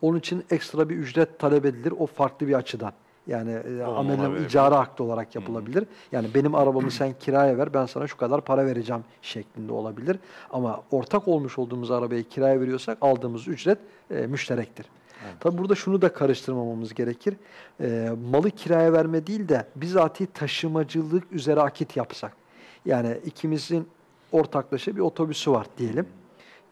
Onun için ekstra bir ücret talep edilir. O farklı bir açıdan. Yani e, verebilir. icra akdi olarak yapılabilir. Yani benim arabamı sen kiraya ver, ben sana şu kadar para vereceğim şeklinde olabilir. Ama ortak olmuş olduğumuz arabayı kiraya veriyorsak aldığımız ücret e, müşterektir. Tabi burada şunu da karıştırmamamız gerekir. E, malı kiraya verme değil de bizatihi taşımacılık üzere akit yapsak. Yani ikimizin ortaklaşa bir otobüsü var diyelim.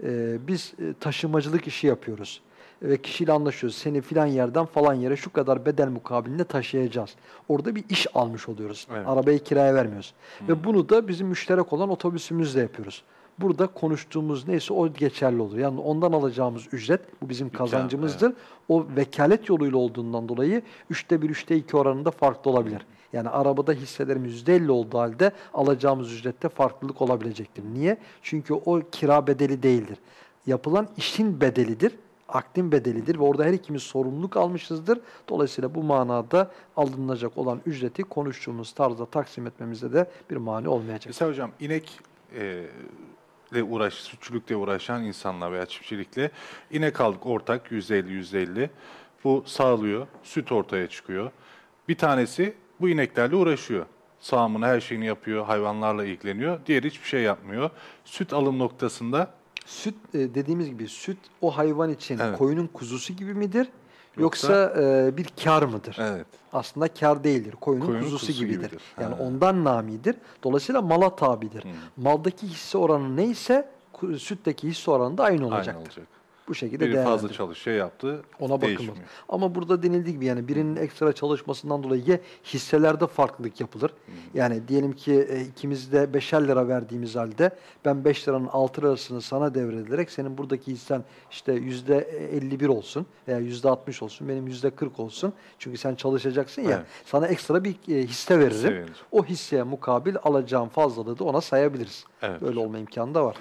E, biz e, taşımacılık işi yapıyoruz ve kişiyle anlaşıyoruz. Seni filan yerden falan yere şu kadar bedel mukabilinde taşıyacağız. Orada bir iş almış oluyoruz. Evet. Arabayı kiraya vermiyoruz. Ve bunu da bizim müşterek olan otobüsümüzle yapıyoruz. Burada konuştuğumuz neyse o geçerli olur. Yani ondan alacağımız ücret, bu bizim kazancımızdır. O vekalet yoluyla olduğundan dolayı üçte bir, üçte iki oranında farklı olabilir. Yani arabada hisselerimiz yüzde elli olduğu halde alacağımız ücrette farklılık olabilecektir. Niye? Çünkü o kira bedeli değildir. Yapılan işin bedelidir akdin bedelidir ve orada her ikimiz sorumluluk almışızdır. Dolayısıyla bu manada alınacak olan ücreti konuştuğumuz tarzda taksim etmemizde de bir mani olmayacak. Mesela hocam inek e, ile uğraş, sütçülükle uğraşan insanlar veya çiftçilikle inek aldık ortak %50 %50. Bu sağlıyor, süt ortaya çıkıyor. Bir tanesi bu ineklerle uğraşıyor. Sağımını her şeyini yapıyor, hayvanlarla ilgileniyor. Diğeri hiçbir şey yapmıyor. Süt alım noktasında Süt e, dediğimiz gibi süt o hayvan için Evet. koyunun kuzusu gibi midir? Yoksa- Yoksa, e, bir kar mıdır? evet. Aslında kar değildir. Koyunun, Koyunun kuzusu, kuzusu gibidir. gibidir. Yani Ha. ondan namidir. Dolayısıyla mala tabidir. Maldaki hisse oranı neyse sütteki hisse oranı da aynı olacaktır. Aynı olacak. Bu şekilde Biri fazla çalış şey yaptı. Ona bakılmaz. Ama burada denildiği gibi yani birinin ekstra çalışmasından dolayı ya hisselerde farklılık yapılır. Yani diyelim ki e, ikimiz de 5'er lira verdiğimiz halde ben 5 liranın 6 lirasını sana devredilerek senin buradaki hissen işte %51 olsun veya %60 olsun benim %40 olsun. Çünkü sen çalışacaksın ya Evet. sana ekstra bir e, hisse veririm. Hisse. O hisseye mukabil alacağım fazlalığı da ona sayabiliriz. Evet Böyle olma imkanı da var.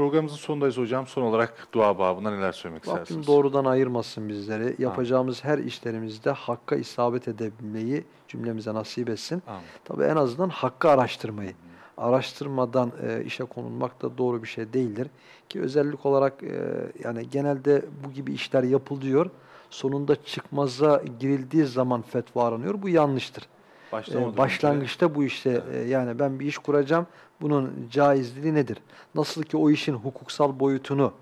Programımızın sonundayız hocam. Son olarak dua babına neler söylemek Rabbim istersiniz? doğrudan ayırmasın bizleri. Yapacağımız her işlerimizde hakka isabet edebilmeyi cümlemize nasip etsin. Amin. Tabii en azından hakkı araştırmayı. Araştırmadan e, işe konulmak da doğru bir şey değildir. Ki özellik olarak e, yani genelde bu gibi işler yapılıyor. Sonunda çıkmaza girildiği zaman fetva aranıyor. Bu yanlıştır. Başlamadan Ee, önce- başlangıçta bu işte e, yani ben bir iş kuracağım. Bunun caizliği nedir? Nasıl ki o işin hukuksal boyutunu,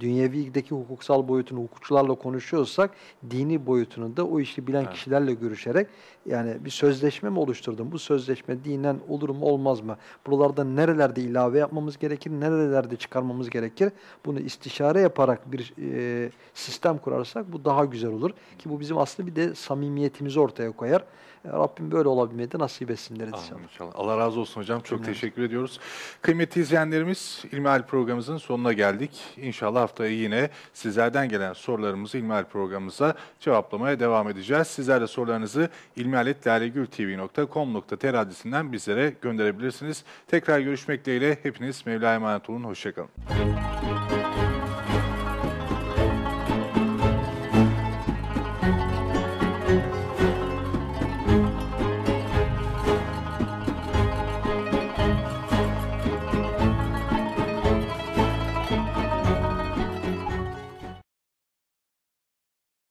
dünyevideki hukuksal boyutunu hukukçularla konuşuyorsak, dini boyutunu da o işi bilen Evet. kişilerle görüşerek yani bir sözleşme mi oluşturdum? Bu sözleşme dinen olur mu olmaz mı? Buralarda nerelerde ilave yapmamız gerekir, nerelerde çıkarmamız gerekir? Bunu istişare yaparak bir e, sistem kurarsak bu daha güzel olur. Ki bu bizim aslında bir de samimiyetimizi ortaya koyar. E, Rabbim böyle olabilmeyi de nasip etsin deriz inşallah. İnşallah. Allah razı olsun hocam. Çok Cümlemize. teşekkür ediyoruz. Kıymetli izleyenlerimiz İlmihal programımızın sonuna geldik. İnşallah haftaya yine sizlerden gelen sorularımızı İlmihal programımıza cevaplamaya devam edeceğiz. Sizler de sorularınızı ilmihaletlalegültv.com.tr adresinden bizlere gönderebilirsiniz. Tekrar görüşmek dileğiyle hepiniz Mevla'ya emanet olun. Hoşçakalın.